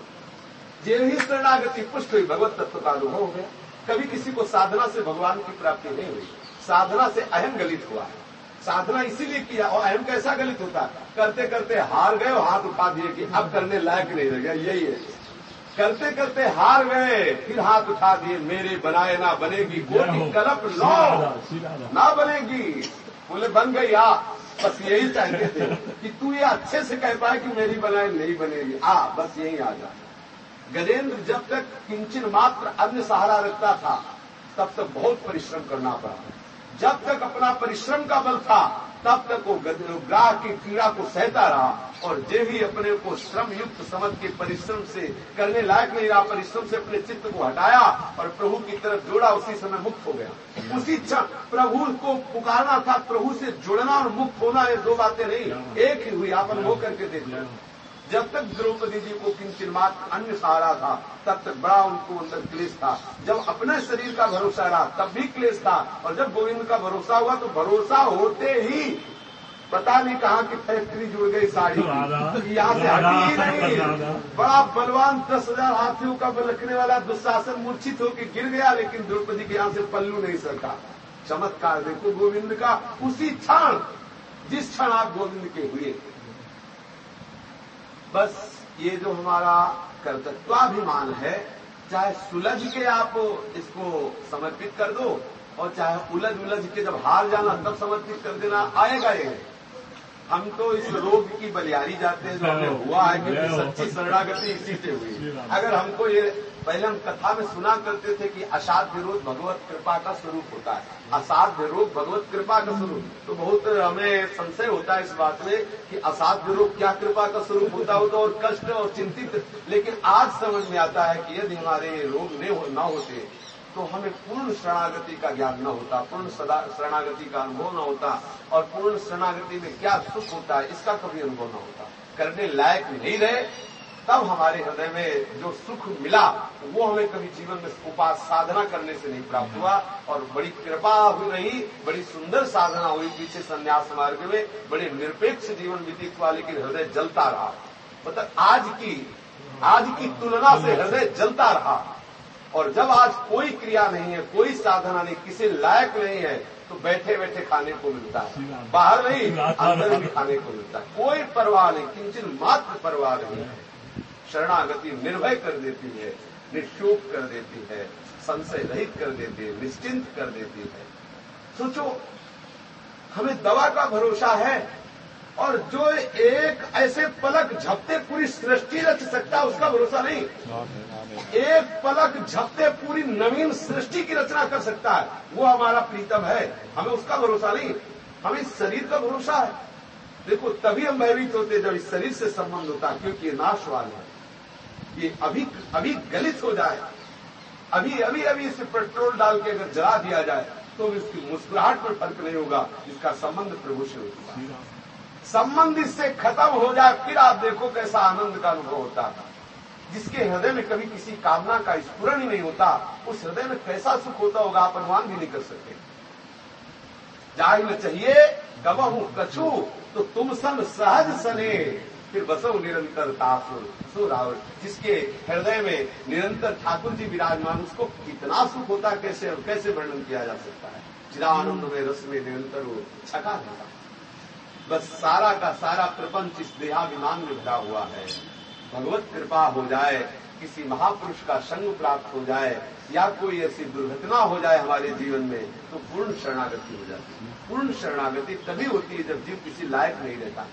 जे भी शरणागति पुष्ट हुई, भगवत तत्व का अनुभव हो गया। कभी किसी को साधना से भगवान की प्राप्ति नहीं हुई। साधना से अहम गलित हुआ है। साधना इसीलिए किया और अहम कैसा गलित होता? करते करते हार गए और हाथ उठा दिए कि अब करने लायक नहीं रह गया यही है। करते करते हार गए फिर हाथ उठा दिए मेरे बनाए ना बनेगी कोटि कलप लो। ना बनेगी। बोले बन गई आ। बस यही चाहते थे कि तू ये अच्छे से कह पाए कि मेरी बनाए नहीं बनेगी। आ बस यही आ जा। गजेंद्र जब तक किंचन मात्र अन्य सहारा रखता था तब तक बहुत परिश्रम करना पड़ा। जब तक अपना परिश्रम का बल था, तब तक वो ग्राह की पीड़ा को सहता रहा और जे भी अपने को श्रम युक्त समझ के परिश्रम से करने लायक नहीं रहा, परिश्रम से अपने चित्त को हटाया और प्रभु की तरफ़ जोड़ा, उसी समय मुक्त हो गया। उसी क्षण प्रभु को पुकारना था, प्रभु से जुड़ना और मुक्त होना, ये दो बातें नहीं, एक ही हुई आपन हो करके देख जब तक द्रौपदी जी को किंचन मात्र अन्य सहारा था तब तक बड़ा उनको अंदर क्लेश था। जब अपने शरीर का भरोसा रहा तब भी क्लेश था। और जब गोविंद का भरोसा हुआ तो भरोसा होते ही पता नहीं कहा कि फैक्ट्री जुड़ गई साड़ी। की यहाँ से हटी ही नहीं। बड़ा बलवान दस हज़ार हाथियों का बलकने वाला दुशासन मूर्छित होकर गिर गया लेकिन द्रौपदी के यहाँ से पल्लू नहीं सरका। चमत्कार देखो गोविंद का उसी क्षण जिस क्षण आप गोविंद के हुए बस ये जो हमारा कर्तत्वाभिमान है चाहे सुलझ के आप इसको समर्पित कर दो और चाहे उलझ उलझ के जब हार जाना तब समर्पित कर देना आएगा ये। हम तो इस रोग की बलियारी जाते हैं जो हमें हुआ है क्योंकि सच्ची शरणागति इसी से हुई। अगर हमको ये पहले हम कथा में सुना करते थे कि असाध विरोध भगवत कृपा का स्वरूप होता है। असाध्य रोग भगवत कृपा का स्वरूप। तो बहुत हमें संशय होता है इस बात में कि असाध विरोध क्या कृपा का स्वरूप होता होता और कष्ट और चिंतित। लेकिन आज समझ में आता है कि यदि हमारे रोग न होते तो हमें पूर्ण शरणागति का ज्ञान न होता, पूर्ण शरणागति का अनुभव न होता और पूर्ण शरणागति में क्या सुख होता है, इसका कभी अनुभव न होता। करने लायक नहीं रहे तब हमारे हृदय में जो सुख मिला वो हमें कभी जीवन में उपास साधना करने से नहीं प्राप्त हुआ और बड़ी कृपा हुई रही बड़ी सुंदर साधना हुई पीछे संन्यास मार्ग में बड़े निरपेक्ष जीवन व्यतीत हुआ लेकिन हृदय जलता रहा। मतलब आज की आज की तुलना से हृदय जलता रहा। और जब आज कोई क्रिया नहीं है कोई साधना नहीं किसी लायक नहीं है तो बैठे बैठे खाने को मिलता है। बाहर नहीं अंदर भी खाने को मिलता है। कोई परवाह नहीं किंचन मात्र परवाह नहीं है। शरणागति निर्भय कर देती है निशुक कर देती है, संशय रहित कर देती है, निश्चिंत कर देती है। सोचो, हमें दवा का भरोसा है और जो एक ऐसे पलक झपते पूरी सृष्टि रच सकता है उसका भरोसा नहीं। एक पलक झपते पूरी नवीन सृष्टि की रचना कर सकता है, वो हमारा प्रीतम है, हमें उसका भरोसा नहीं। हमें शरीर का भरोसा है। देखो, तभी हम भयभीत होते जब इस शरीर से संबंध होता क्योंकि ये नाशवान है। ये अभी अभी गलित हो जाए, अभी अभी अभी इसे पेट्रोल डाल के अगर जला दिया जाए तो इसकी मुस्कुराहट पर फ़र्क नहीं होगा, इसका संबंध प्रभु से होगा संबंध इससे खत्म हो जाए, फिर आप देखो कैसा आनंद का अनुभव होता है। जिसके हृदय में कभी किसी कामना का स्फुरन ही नहीं होता, उस हृदय में कैसा सुख होता होगा, आप अनुमान भी नहीं कर सकते। जाहि न चाहिए, गवहू कछु तो तुम सन सहज सने। फिर बसो निरंतर तासुर सो रावण, जिसके हृदय में निरंतर ठाकुर जी विराजमान, उसको कितना सुख होता, कैसे और कैसे वर्णन किया जा सकता है? चिरानंद में रस में निरंतर वो छका देता बस सारा का सारा प्रपंच इस देहाभिमान में भरा हुआ है। भगवत कृपा हो जाए, किसी महापुरुष का संग प्राप्त हो जाए, या कोई ऐसी दुर्घटना हो जाए हमारे जीवन में तो पूर्ण शरणागति हो जाती है। पूर्ण शरणागति तभी होती है जब जीव किसी लायक नहीं रहता।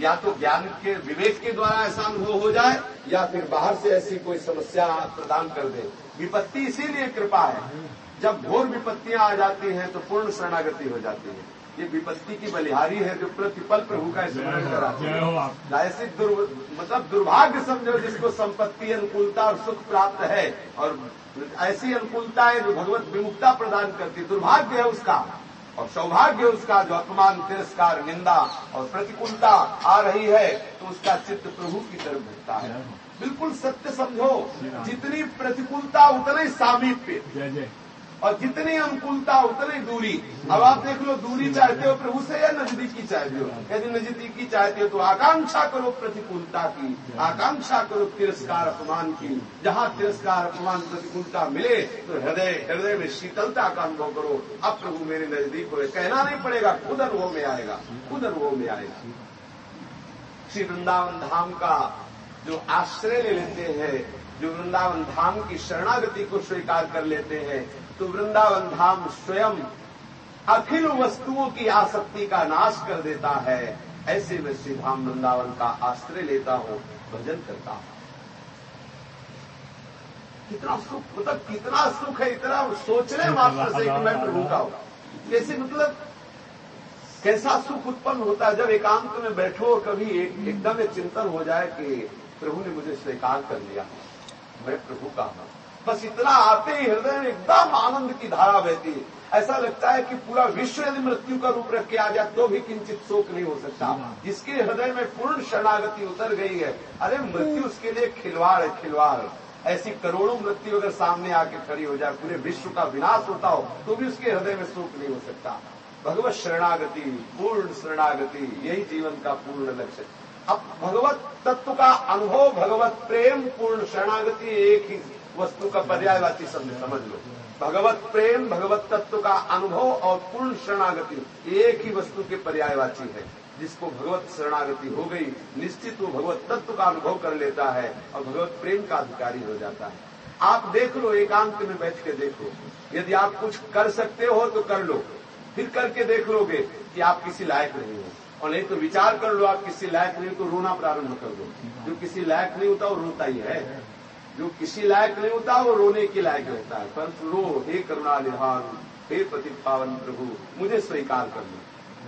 या तो ज्ञान के विवेक के द्वारा ऐसा अनुभव हो जाए या फिर बाहर से ऐसी कोई समस्या प्रदान कर दे। विपत्ति इसीलिए कृपा है। जब घोर विपत्तियाँ आ जाती हैं तो पूर्ण शरणागति हो जाती है। ये विपत्ति की बलिहारी है जो प्रतिपल प्रभु का स्मरण कराती है। ऐसी दुर, मतलब दुर्भाग्य समझो जिसको संपत्ति अनुकूलता और सुख प्राप्त है। और ऐसी अनुकूलता है जो भगवत विमुक्ता प्रदान करती दुर्भाग्य है उसका। और सौभाग्य उसका जो अपमान तिरस्कार निंदा और प्रतिकूलता आ रही है तो उसका चित्त प्रभु की तरफ़ घटता है। बिल्कुल सत्य समझो जितनी प्रतिकूलता उतना ही सामीप्य और जितनी अनुकूलता, उतनी दूरी। अब आप देख लो, दूरी चाहते हो प्रभु से या नजदीकी चाहते हो? यदि नजदीकी चाहते हो तो आकांक्षा करो प्रतिकूलता की। आकांक्षा करो तिरस्कार अपमान की। जहाँ तिरस्कार, अपमान, प्रतिकूलता मिले तो हृदय हृदय में शीतलता का अनुभव करो। अब प्रभु मेरे नज़दीक हो कहना नहीं पड़ेगा, खुद अनुभव में आएगा। खुद अनुभव में आएगा। श्री वृंदावन धाम का जो आश्रय ले लेते हैं, जो वृंदावन धाम की शरणागति को स्वीकार कर लेते हैं तो वृंदावन धाम स्वयं अखिल वस्तुओं की आसक्ति का नाश कर देता है। ऐसे में श्री धाम वृंदावन का आश्रय लेता हूँ भजन करता हूँ। कितना सुख मतलब कितना सुख है इतना सोचने मात्र से कि मैं प्रभु का हूँ। कैसे मतलब कैसा सुख उत्पन्न होता है जब एकांत में बैठो कभी एक, एकदम चिंतन हो जाए कि प्रभु ने मुझे स्वीकार कर लिया मैं प्रभु का हूँ। बस इतना आते ही हृदय में एकदम आनंद की धारा बहती है। ऐसा लगता है कि पूरा विश्व यदि मृत्यु का रूप रख के आ जाए तो भी किंचित शोक नहीं हो सकता। जिसके हृदय में पूर्ण शरणागति उतर गई है, अरे मृत्यु उसके लिए खिलवाड़ है, खिलवाड़। ऐसी करोड़ों मृत्यु अगर सामने आके खड़ी हो जाए, पूरे विश्व का विनाश होता हो तो भी उसके हृदय में शोक नहीं हो सकता। भगवत शरणागति, पूर्ण शरणागति, यही जीवन का पूर्ण लक्ष्य। अब भगवत तत्व का अनुभव, भगवत प्रेम, पूर्ण शरणागति एक ही वस्तु का पर्यायवाची समझ लो। भगवत प्रेम, भगवत तत्व का अनुभव और पूर्ण शरणागति एक ही वस्तु के पर्यायवाची है, जिसको भगवत शरणागति हो गई, निश्चित वो भगवत तत्व का अनुभव कर लेता है और भगवत प्रेम का अधिकारी हो जाता है। आप देख लो, एकांत में बैठ के देखो। यदि आप कुछ कर सकते हो तो कर लो। फिर करके देख लोगे कि आप किसी लायक नहीं हो। और नहीं तो विचार कर लो, आप किसी लायक नहीं तो रोना प्रारंभ कर दो। जो किसी लायक नहीं होता, वो रोता ही है। जो किसी लायक नहीं होता, वो रोने के लायक होता है। परंतु रो, हे करुणा निधान हे प्रति पावन प्रभु, मुझे स्वीकार कर लो।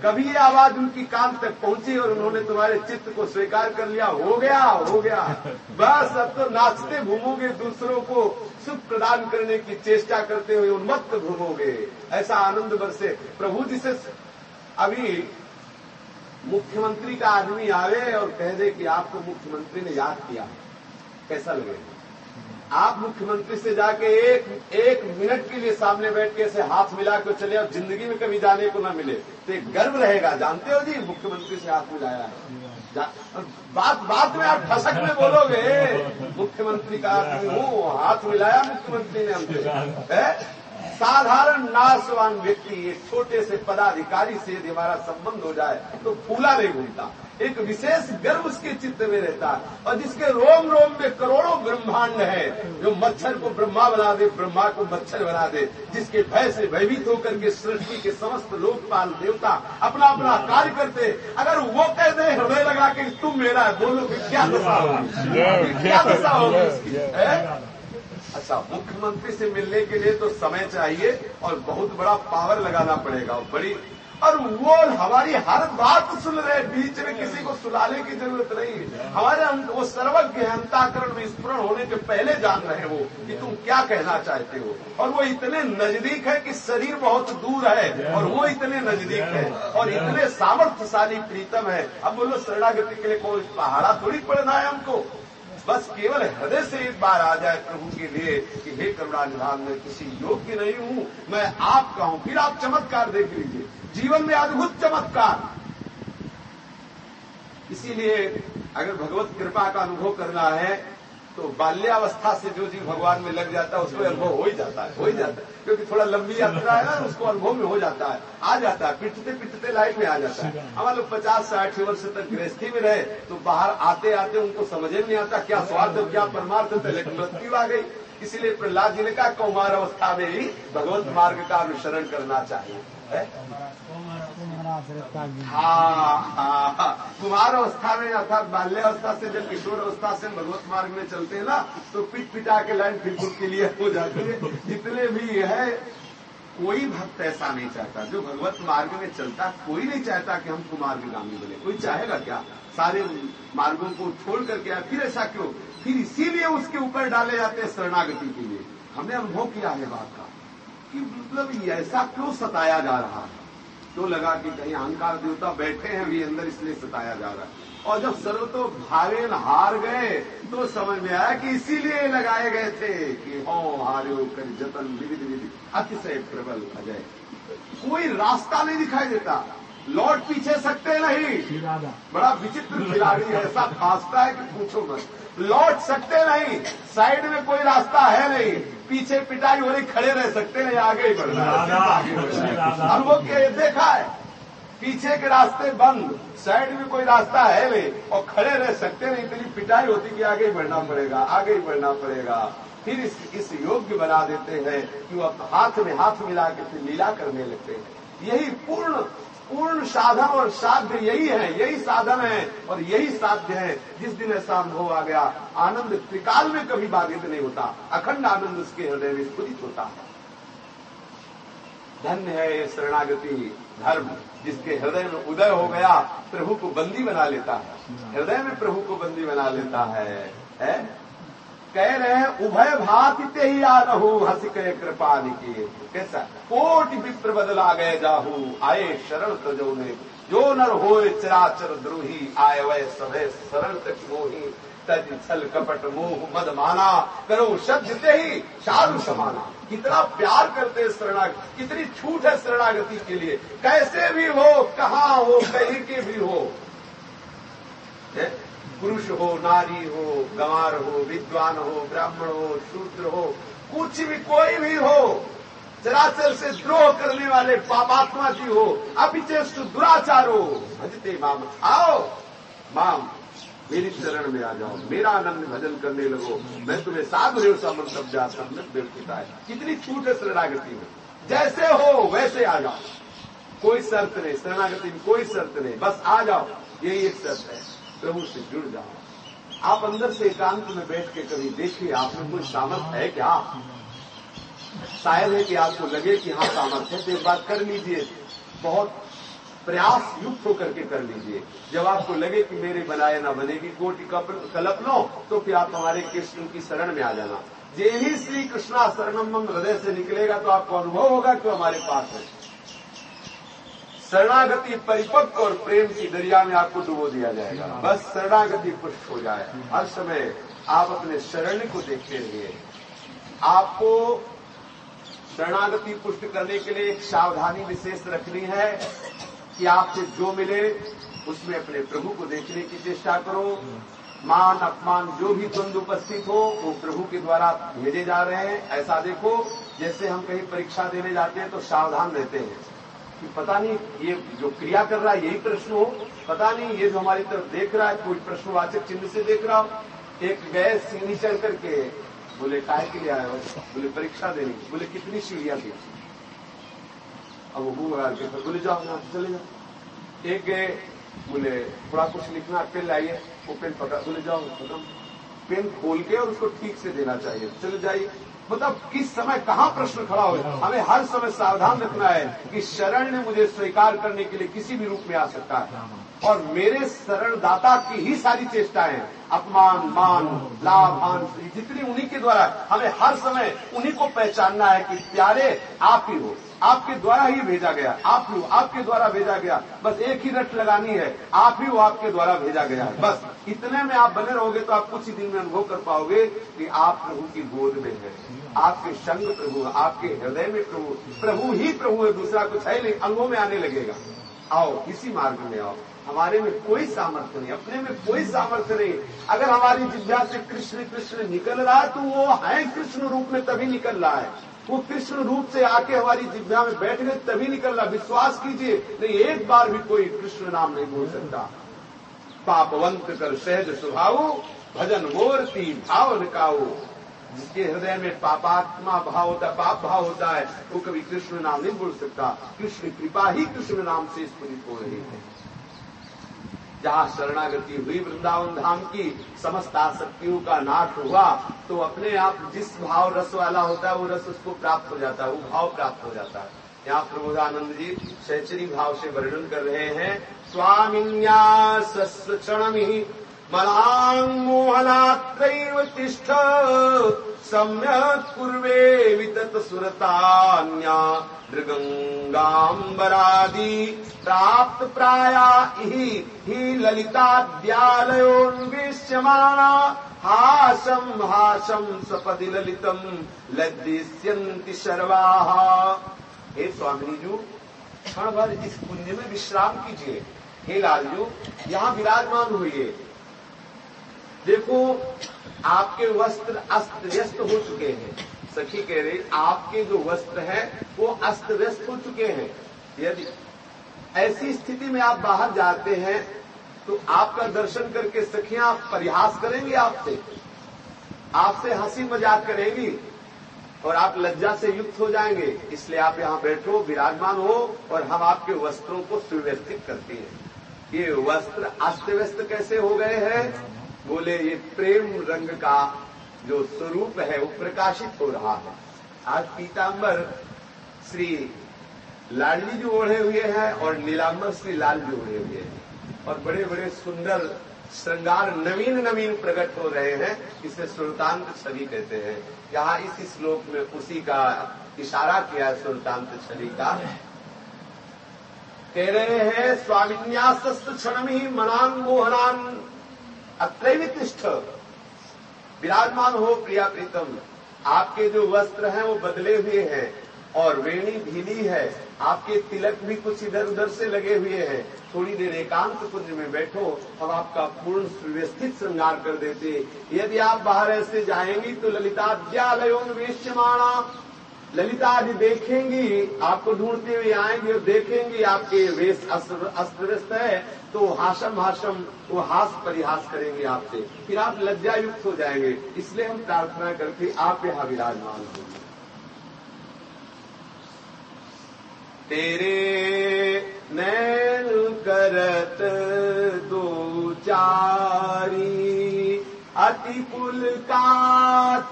कभी ये आवाज़ उनकी कान तक पहुँची और उन्होंने तुम्हारे चित्त को स्वीकार कर लिया, हो गया हो गया। बस अब तो नाचते घूमोगे, दूसरों को सुख प्रदान करने की चेष्टा करते हुए उन्मत्त घूमोगे। ऐसा आनंद बरसे। प्रभु जी से अभी मुख्यमंत्री का आदमी आवे और कह दे कि आपको मुख्यमंत्री ने याद किया। कैसा लगेगा? आप मुख्यमंत्री से जाके एक एक मिनट के लिए सामने बैठ के ऐसे हाथ मिला कर चले और ज़िंदगी में कभी जाने को ना मिले। तो एक गर्व रहेगा, जानते हो जी, मुख्यमंत्री से हाथ मिलाया है। बात बात में आप ठसक में बोलोगे, मुख्यमंत्री का हूँ हाथ मिलाया मुख्यमंत्री ने हमसे। साधारण नाशवान व्यक्ति, एक छोटे से पदाधिकारी से यदि हमारा संबंध हो जाए तो फूला नहीं घूमता एक विशेष गर्व उसके चित्त में रहता है और जिसके रोम रोम में करोड़ों ब्रह्मांड है जो मच्छर को ब्रह्मा बना दे ब्रह्मा को मच्छर बना दे जिसके भय से भयभीत होकर के सृष्टि के समस्त लोकपाल देवता अपना अपना कार्य करते अगर वो कह दे हृदय लगा के तुम मेरा है बोलो कि क्या दशा होगी? क्या दशा होगी उसकी अच्छा मुख्यमंत्री से मिलने के लिए तो समय चाहिए और बहुत बड़ा पावर लगाना पड़ेगा बड़ी और वो हमारी हर बात सुन रहे बीच में किसी को सुलाने की ज़रूरत नहीं है। हमारे वो सर्वज्ञ अंताकरण में स्मरण होने के पहले जान रहे हो कि तुम क्या कहना चाहते हो। और वो इतने नज़दीक है कि शरीर बहुत दूर है, और वो इतने नज़दीक है, और इतने सामर्थ्यशाली प्रीतम है। अब बोलो, शरणागति के लिए कोई पहाड़ा थोड़ी पड़ना है हमको? बस केवल हृदय से एक बार आ जाए प्रभु के लिए कि हे करुणा निधान मैं किसी योग्य नहीं हूँ। मैं आपका हूँ। फिर आप चमत्कार देख लीजिए। जीवन में अद्भुत चमत्कार। इसीलिए अगर भगवत कृपा का अनुभव करना है तो बाल्यावस्था से जो जीव भगवान में लग जाता है, उसमें अनुभव हो ही जाता है, हो ही जाता है। क्योंकि थोड़ा लंबी यात्रा है ना उसको अनुभव में हो जाता है, आ जाता है, पिटते पिटते लाइफ में आ जाता है। हमारे लोग पचास साठ वर्ष तक गृहस्थी में रहे तो बाहर आते आते उनको समझ नहीं आता, क्या स्वार्थ, क्या परमार्थ लेकिन मृत्यु आ गई। इसीलिए प्रहलाद जी ने कहा, कौमार अवस्था में ही भगवत मार्ग का अनुसरण करना चाहिए। कुमार अवस्था में अर्थात बाल्यावस्था से जब किशोर अवस्था से भगवत मार्ग में चलते हैं ना तो पिट पिटा के लाइन फिर के लिए हो जाती है। जितने भी है, कोई भक्त ऐसा नहीं चाहता। जो भगवत मार्ग में चलता, कोई नहीं चाहता कि हम कुमार कुमार्गामी बने। कोई चाहेगा क्या? सारे मार्गों को छोड़ करके आया फिर ऐसा क्यों? फिर इसीलिए उसके ऊपर डाले जाते हैं शरणागति के लिए। हमने अनुभव किया है बात का। कि मतलब ऐसा क्यों सताया जा रहा है? तो लगा कि कहीं अहंकार देवता बैठे हैं अभी अंदर इसलिए सताया जा रहा है? और जब सर्व तो भावेन हार गए तो समझ में आया कि इसीलिए लगाए गए थे कि हो हारो कर जतन विविध विधि। अतिशय प्रबल अजय। कोई रास्ता नहीं दिखाई देता। लौट पीछे सकते नहीं। बड़ा विचित्र खिलाड़ी ऐसा फांसता है कि पूछो मत। लौट सकते नहीं। साइड में कोई रास्ता है नहीं। पीछे पिटाई हो रही खड़े रह सकते नहीं आगे ही बढ़ना हम वो देखा है पीछे के रास्ते बंद साइड में कोई रास्ता है नहीं और खड़े रह सकते नहीं इतनी पिटाई होती कि आगे ही बढ़ना पड़ेगा आगे ही बढ़ना पड़ेगा। फिर इस, इस योग्य बना देते हैं कि वो हाथ में हाथ मिला के फिर लीला करने लगते हैं। यही पूर्ण पूर्ण साधन और साध्य यही है यही साधन है और यही साध्य है। जिस दिन ऐसा अनुभव आ गया आनंद त्रिकाल में कभी बाधित नहीं होता अखंड आनंद उसके हृदय में स्फुरित होता है। धन्य है ये शरणागति धर्म जिसके हृदय में उदय हो गया प्रभु को बंदी बना लेता है। हृदय में प्रभु को बंदी बना लेता है, है? कह रहे हैं, उभय भात ही आ रहू हंस के कृपा निके कैसा? कोटि विप्र बदला गए जाहू, आए शरण तजो ने। जो नर हो चराचर द्रोही आय वह समय शरण तक मोही तज छल कपट मोह मद माना, करो शब्द से ही साधु समाना। कितना प्यार करते हैं शरणागति, कितनी छूट है शरणागति के लिए। कैसे भी हो, कहाँ हो, कहीं के भी हो? पुरुष हो, नारी हो गंवार हो, विद्वान हो, ब्राह्मण हो, शूद्र हो, कुछ भी कोई भी हो, चराचर से द्रोह करने वाले पापात्मा जी हो, अपिचेष्ट दुराचार हो भजते माम, आओ, माम, मेरी शरण में आ जाओ, मेरा आनंद भजन करने लगो, मैं तुम्हें साधु सा मंतव्य जाता बेवकूता है कितनी छूट है शरणागति में, जैसे हो, वैसे आ जाओ, कोई शर्त नहीं, शरणागति में कोई शर्त नहीं, बस आ जाओ, यही एक शर्त है। प्रभु से जुड़ जाओ। आप अंदर से एकांत में बैठ के कभी देखिए, आप में कोई सामर्थ है क्या? शायद है कि आपको लगे कि हाँ सामर्थ्य है तो एक बात कर लीजिए। बहुत प्रयास युक्त होकर के कर लीजिए। जब आपको लगे कि मेरे बनाए ना बनेगी, कोटि कल्पनो तो फिर आप हमारे कृष्ण की शरण में आ जाना। जे ही श्री कृष्णा शरणम हृदय से निकलेगा तो आपको अनुभव होगा कि हमारे पास है। शरणागति परिपक्व और प्रेम की दरिया में आपको डुबो दिया जाएगा। बस शरणागति पुष्ट हो जाए। हर समय आप अपने शरण को देखते रहिए। आपको शरणागति पुष्ट करने के लिए एक सावधानी विशेष रखनी है कि आपसे जो मिले, उसमें अपने प्रभु को देखने की चेष्टा करो। मान, अपमान, जो भी द्वंद उपस्थित हो, वो प्रभु के द्वारा भेजे जा रहे हैं। ऐसा देखो, जैसे हम कहीं परीक्षा देने जाते हैं तो सावधान रहते हैं। कि पता नहीं ये जो क्रिया कर रहा है, यही प्रश्न हो। पता नहीं ये जो हमारी तरफ़ देख रहा है, कोई प्रश्नवाचक चिन्ह से देख रहा हो। एक गए सीढ़ी चढ़ करके बोले काय के लिए आए हो? बोले, परीक्षा देनी बोले, कितनी सीढ़ियाँ थी? अब वो मुँह के फिर बोले, जाओ, यहाँ चले जाओ। एक गए, बोले, थोड़ा कुछ लिखना पेन लाइए। वो पेन पकड़ा, बोले, जाओ, खत्म। पेन खोल के और उसको ठीक से देना चाहिए। चले जाइए। मतलब किस समय कहाँ प्रश्न खड़ा हो हमें हर समय सावधान रखना है कि शरण ने मुझे स्वीकार करने के लिए किसी भी रूप में आ सकता है। और मेरे शरणदाता की ही सारी चेष्टाएँ अपमान मान लाभान जितनी उन्हीं के द्वारा हमें हर समय उन्हीं को पहचानना है कि प्यारे आप ही हो। आपके द्वारा ही भेजा गया। आप ही, आपके द्वारा भेजा गया। बस एक ही रट लगानी है। आप ही वो आपके द्वारा भेजा गया है। बस इतने में आप बने रहोगे तो आप कुछ ही दिन में अनुभव कर पाओगे कि आप प्रभु की गोद में है। आपके संग प्रभु, आपके हृदय में प्रभु प्रभु ही प्रभु है, दूसरा कुछ है नहीं। अंगों में आने लगेगा। आओ, इसी मार्ग में आओ। हमारे में कोई सामर्थ्य नहीं, अपने में कोई सामर्थ्य नहीं। अगर हमारी जिज्ञा से कृष्ण कृष्ण निकल रहा है तो वो है कृष्ण रूप में तभी निकल रहा है। वो कृष्ण रूप से आके हमारी जिज्ञा में बैठ गए तभी निकल रहा विश्वास कीजिए, नहीं, एक बार भी कोई कृष्ण नाम नहीं बोल सकता। पापवंत कर सहज स्वभाव, भजन मोरती भाव निकाओ जिसके हृदय में पापात्मा भाव होता पाप भाव होता है, वो कभी कृष्ण नाम नहीं बोल सकता। कृष्ण कृपा ही कृष्ण नाम से स्फुरित हो रही है। जहाँ शरणागति हुई, वृंदावन धाम की समस्त आसक्तियों का नाश हुआ तो अपने आप जिस भाव रस वाला होता है, वो रस उसको प्राप्त हो जाता है, वो भाव प्राप्त हो जाता है। यहाँ प्रबोधानंद जी शैचरी भाव से वर्णन कर रहे हैं स्वामी सस्वक्षण मलाङ्मोहनात्रैव तिष्ठ सम्यक् पूर्वे वितत सुरतान्या मृगङ्गाम्बरादि प्राप्त प्राया हि हि ललिताद्यालयोन्विष्यमाणा। हासम् हासम् सपदि ललितम् लज्जिष्यन्ति सर्वाः। हे स्वामी जी क्षण भर इस कुंज में विश्राम कीजिए। हे लालजू, यहाँ विराजमान हुई देखो, आपके वस्त्र अस्त व्यस्त हो चुके हैं। सखी कह रही, आपके जो वस्त्र हैं, वो अस्त व्यस्त हो चुके हैं। यदि ऐसी स्थिति में आप बाहर जाते हैं तो आपका दर्शन करके सखियाँ परिहास करेंगी आपसे। आपसे हँसी मज़ाक करेंगी और आप लज्जा से युक्त हो जाएँगे। इसलिए आप यहाँ बैठो, विराजमान हो और हम आपके वस्त्रों को सुव्यवस्थित करते हैं। ये वस्त्र अस्त व्यस्त कैसे हो गए हैं? बोले, ये प्रेम रंग का जो स्वरूप है, वो प्रकाशित हो रहा है। आज पीताम्बर श्री लाडली जो ओढ़े हुए हैं और नीलाम्बर श्री लाल जी ओढ़े हुए हैं। और बड़े बड़े सुंदर श्रृंगार नवीन नवीन प्रकट हो रहे हैं, इसे सुल्तान छवि कहते हैं। यहाँ इस श्लोक में उसी का इशारा किया है सुल्तान छवि का। कह रहे हैं स्वामिन्यास्त क्षण ही मनान मोहनान अत्रैवितिष्ठ। विराजमान हो प्रिया प्रीतम, आपके जो वस्त्र हैं वो बदले हुए हैं और वेणी ढीली है। आपके तिलक भी कुछ इधर उधर से लगे हुए हैं। थोड़ी देर एकांत कुंज में बैठो, हम आपका पूर्ण सुव्यवस्थित श्रृंगार कर देते। यदि आप बाहर ऐसे जाएँगी तो ललिताद्यालयोन वेश्यमाणा ललिता जी देखेंगी, आपको ढूंढते हुए आएँगे और देखेंगी आपके वेश अस्त व्यस्त है तो हाशम हाशम वो हास परिहास करेंगे आपसे। फिर आप लज्जा युक्त हो जाएँगे। इसलिए हम प्रार्थना करके आप यहाँ विराजमान होंगे तेरे नैन करत दो चारी अति पुलकात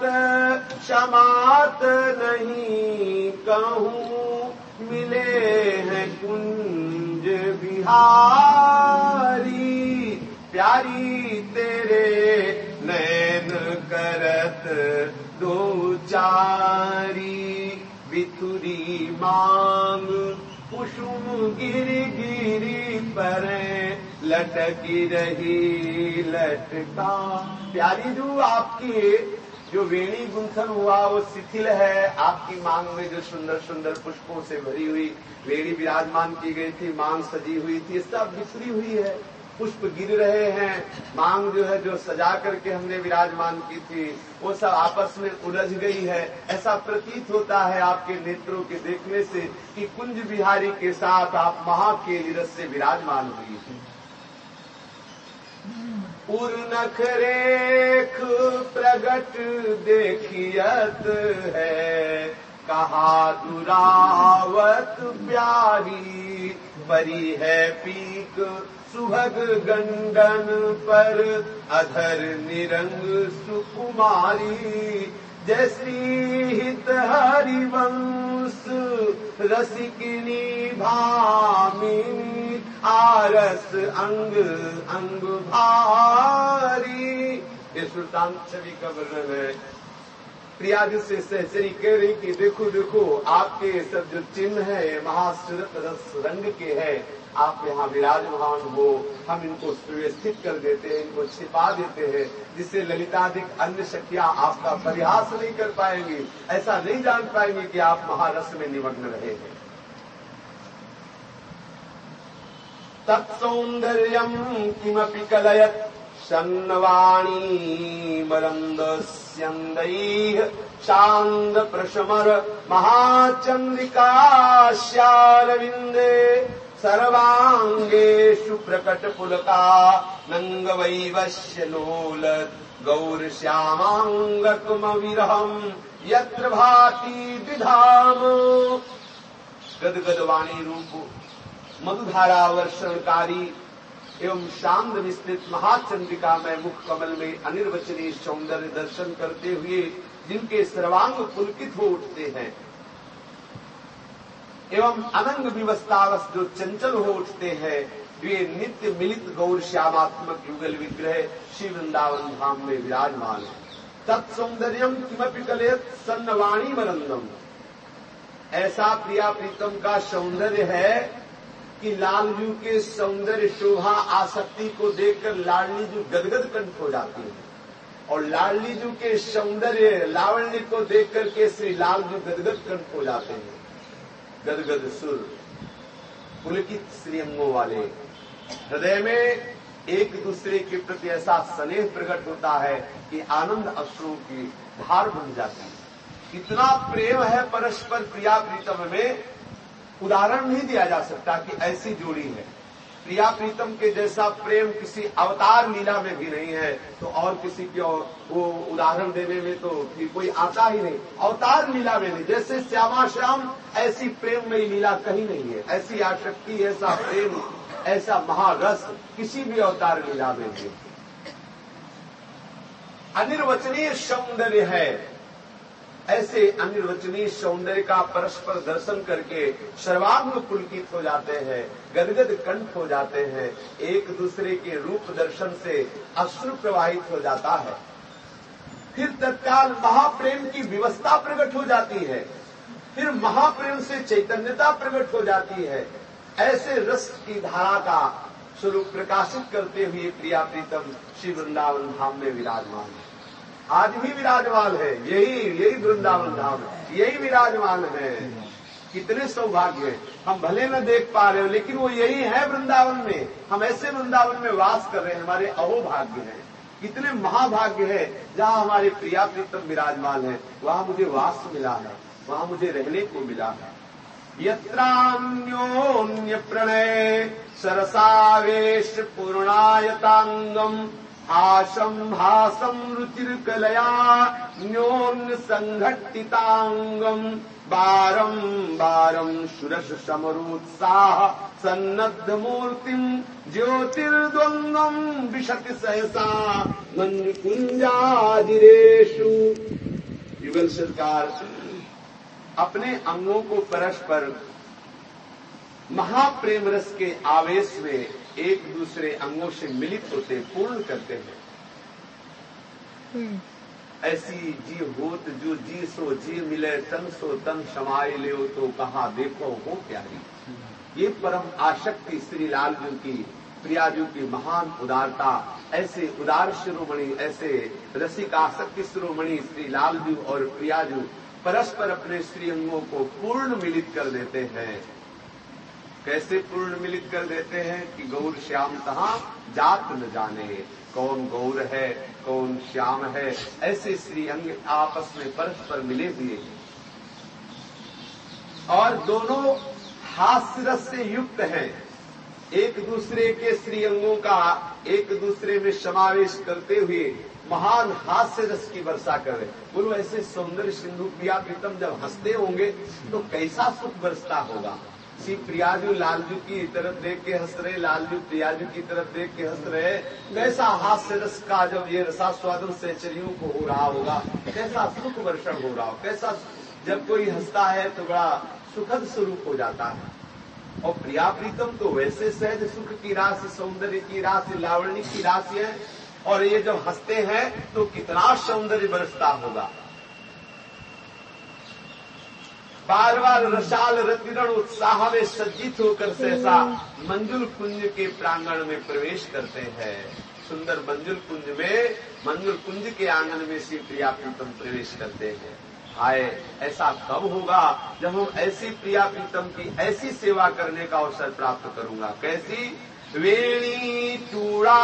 क्षमात नहीं कहूँ, मिले हैं कुंज बिहारी। प्यारी तेरे नैन करत दो चारी। बिथुरी मांग कुसुम गिरी गिरी पर लटकी रही लटका। प्यारी जो आपकी जो वेणी गुंथन हुआ, वो शिथिल है। आपकी मांग में जो सुंदर सुंदर पुष्पों से भरी हुई वेणी विराजमान की गई थी, मांग सजी हुई थी, सब बिखरी हुई है। पुष्प गिर रहे हैं। मांग जो है, जो सजा करके हमने विराजमान की थी, वो सब आपस में उलझ गई है। ऐसा प्रतीत होता है आपके नेत्रों के देखने से कि कुंज बिहारी के साथ आप महा के निरस से विराजमान हुई थी उर्नखरेख प्रगट देखियत है। कहा दुरावत प्यारी परी है पीक सुभग अधर निरंग सुकुमारी जैसी हित हरिवंश रसिकिनी भामिनी आरस अंग अंग भारी। ये सुल्तान छवि का वर्णन है। प्रिया से सहचरी कह रही कि देखो देखो, आपके सब जो चिन्ह है महासुरत रस रंग के हैं। आप यहाँ विराजमान हो। हम इनको सुव्यवस्थित कर देते हैं, इनको छिपा देते हैं, जिससे ललिताधिक अन्य शक्तियाँ आपका परिहास नहीं कर पाएँगी। ऐसा नहीं जान पाएँगे कि आप महारस में निमग्न रहे हैं। तत्सौन्दर्यम् किमपि कलयत् सन्नवाणी मरन्दस्यन्दैः शान्दप्रशमर महाचन्द्रिकाश्यारविन्दे। सर्वाङ्गेषु प्रकटपुलका नङ्गवैवश्य लोलत् गौरश्यामाङ्गकुमविरहम् यत्र भाति द्विधाम। गदगदवाणी रूप, मधुधारा वर्षणकारी एवं शांत विस्तृत महाचंद्रिका में मुख कमल में अनिर्वचनीय सौंदर्य दर्शन करते हुए जिनके सर्वांग पुलकित हो उठते हैं एवं अनंग विवस्थावस जो चंचल हो उठते हैं, वे नित्य मिलित गौर श्यामात्मक युगल विग्रह श्री वृंदावन धाम में विराजमान है। तत्सौंदर्यम किमपि कलेत सन्नवाणी मरंदम ऐसा प्रिया प्रीतम का सौंदर्य है कि लालजू के सौंदर्य शोभा आसक्ति को देखकर लाडली जू गदगद कंठ हो जाती है। और लाडली जू के सौंदर्य, लावण्य को देखकर के श्री लालजू गदगद कंठ हो जाते हैं। गदगद सुर पुलकित श्रीअंगों वाले, हृदय में एक दूसरे के प्रति ऐसा स्नेह प्रकट होता है कि आनंद अश्रुओं की धार बन जाती है। इतना प्रेम है परस्पर प्रिया प्रीतम में, उदाहरण नहीं दिया जा सकता कि ऐसी जोड़ी है। प्रिया प्रीतम के जैसा प्रेम किसी अवतार लीला में भी नहीं है तो और किसी की वो उदाहरण देने में तो फिर कोई आता ही नहीं। अवतार लीला में नहीं, जैसे श्यामा श्याम, ऐसी प्रेम में लीला कहीं नहीं है। ऐसी आशक्ति ऐसा प्रेम, ऐसा महारस किसी भी अवतार लीला में नहीं। अनिर्वचनीय सौंदर्य है। ऐसे अनिर्वचनीय सौंदर्य का परस्पर दर्शन करके सर्वांग पुलकित हो जाते हैं, गदगद कंठ हो जाते हैं, एक दूसरे के रूप दर्शन से अश्रु प्रवाहित हो जाता है। फिर तत्काल महाप्रेम की व्यवस्था प्रकट हो जाती है। फिर महाप्रेम से चैतन्यता प्रकट हो जाती है। ऐसे रस की धारा का स्वरूप प्रकाशित करते हुए प्रिया प्रीतम श्री वृंदावन धाम में विराजमान है। आज भी विराजमान है। यही यही वृंदावन धाम यही विराजमान है। कितने सौभाग्य है। हम भले न देख पा रहे हो, लेकिन वो यही है वृंदावन में। हम ऐसे वृंदावन में वास कर रहे हैं। हमारे अहोभाग्य है। कितने महाभाग्य है। जहाँ हमारे प्रिया प्रीतम विराजमान है। वहाँ मुझे वास मिला है। वहाँ मुझे रहने को मिला है। यत्रान्योन्य प्रणय सरसावेश पूर्णायतांगम हासम रुचिर्कलया बारम बारम सुरस समरोत्साह सन्नद्ध मूर्तिम ज्योतिर्द्वंदम विशति सहसा मंद कुंजादिरेशु युगल सरकार अपने अंगों को परस्पर महाप्रेम रस के आवेश में एक दूसरे अंगों से मिलित होते पूर्ण करते हैं। ऐसी जी होत जो जी सो जी मिले तन सो तन समाये ले तो कहा देखो हो प्यारी ये परम आशक्ति श्री लाल जी की प्रियाजू की महान उदारता ऐसे उदार शिरोमणि ऐसे रसिक आसक्ति शिरोमणि श्री लालजू और प्रियाजू परस्पर अपने श्री अंगों को पूर्ण मिलित कर देते हैं। कैसे पूर्ण मिलित कर देते हैं कि गौर श्याम कहा जात न जाने। कौन गौर है, कौन श्याम है, ऐसे श्री अंग आपस में परस्पर मिले हुए और दोनों हास्य रस से युक्त हैं। एक दूसरे के श्री अंगों का एक दूसरे में समावेश करते हुए महान हास्य रस की वर्षा कर। बोलो, ऐसे सौंदर्य सिंधु प्रिया प्रीतम जब हँसते होंगे तो कैसा सुख बरसता होगा? श्री प्रियाजू लालजू की तरफ़ देख के हंस रहे, लालजू प्रियाजू की तरफ़ देख के हंस रहे। कैसा हास्य रस का जब ये रसास्वादन से चलियों को हो रहा होगा, कैसा सुख वर्षण हो रहा हो, कैसा जब कोई हंसता है तो बड़ा सुखद स्वरूप हो जाता है। और प्रिया प्रीतम तो वैसे सहज सुख की राशि सौंदर्य की राशि लावणी की राशि है। और ये जब हँसते हैं तो कितना सौंदर्य बरसता होगा। बार बार रसाल रतिरण उत्साह में सज्जित होकर सहसा मंजुल कुंज के प्रांगण में प्रवेश करते हैं। सुंदर मंजुल कुंज में, मंजुल कुंज के आँगन में श्री प्रिया प्रीतम प्रवेश करते हैं। हाय, ऐसा कब होगा जब हम ऐसी प्रिया प्रीतम की ऐसी सेवा करने का अवसर प्राप्त करूँगा? कैसी? वेणी चूड़ा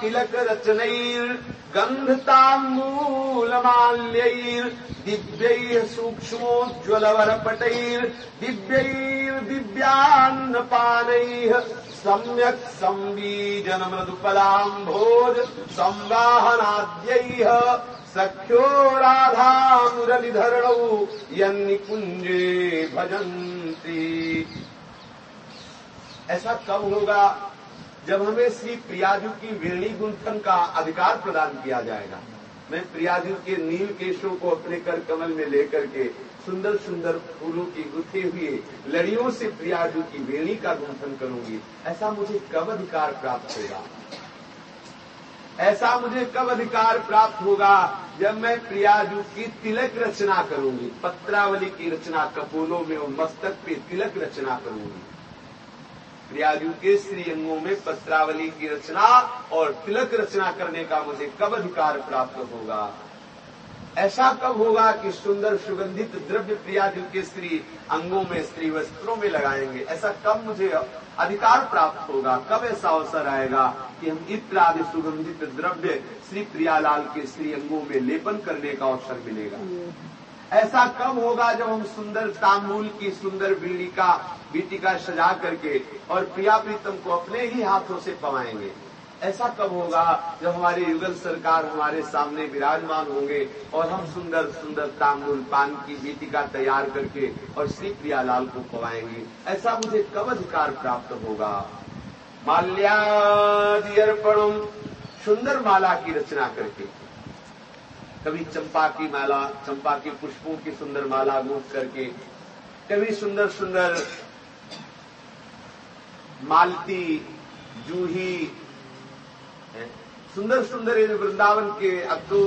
तिलक रचनैर् गन्धताम्बूलमाल्यैर् दिव्यैः सूक्ष्मोज्ज्वलवरपटैर् दिव्यैर् दिव्यान्नपानैः सम्यक् संवीजनमृदुपलाम्भोज संवाहनाद्यैः सख्यो राधामुरलिधरणौ यन्निकुञ्जे भजन्ति ऐसा कब होगा जब हमें श्री प्रियाजू की वेणी गुंथन का अधिकार प्रदान किया जाएगा? मैं प्रियाजू के नील केशों को अपने कर कमल में लेकर के सुंदर सुंदर फूलों की गुथे हुए लड़ियों से प्रियाजू की वेणी का गुंथन करूँगी। ऐसा मुझे कब अधिकार प्राप्त होगा? ऐसा मुझे कब अधिकार प्राप्त होगा जब मैं प्रियाजू की तिलक रचना करूँगी? पत्रावली की रचना कपूलों में और मस्तक पे तिलक रचना करूँगी। प्रियाजू के श्री अंगों में पत्रावली की रचना और तिलक रचना करने का मुझे कब अधिकार प्राप्त होगा? ऐसा कब होगा कि सुंदर सुगंधित द्रव्य प्रियाजू के स्त्री अंगों में स्त्री वस्त्रों में लगाएँगे? ऐसा कब मुझे अधिकार प्राप्त होगा? कब ऐसा अवसर आएगा कि हम इत्र आदि सुगंधित द्रव्य श्री प्रियालाल के स्त्री अंगों में लेपन करने का अवसर मिलेगा? ऐसा कब होगा जब हम सुंदर तांबूल की, सुंदर बीड़ी का बीटिका सजा करके और प्रिया प्रीतम को अपने ही हाथों से पवाएँगे? ऐसा कब होगा जब हमारे युगल सरकार हमारे सामने विराजमान होंगे और हम सुंदर सुंदर तांबुल, पान की बीटिका तैयार करके और श्री प्रियालाल को पवाएँगे? ऐसा मुझे कब अधिकार प्राप्त होगा? माल्यादि अर्पणम, सुंदर माला की रचना करके। कभी चंपा की माला, चंपा के पुष्पों की सुंदर माला गूंथ करके, कभी सुंदर सुंदर मालती, जूही सुंदर सुंदर ये वृंदावन के, अब तो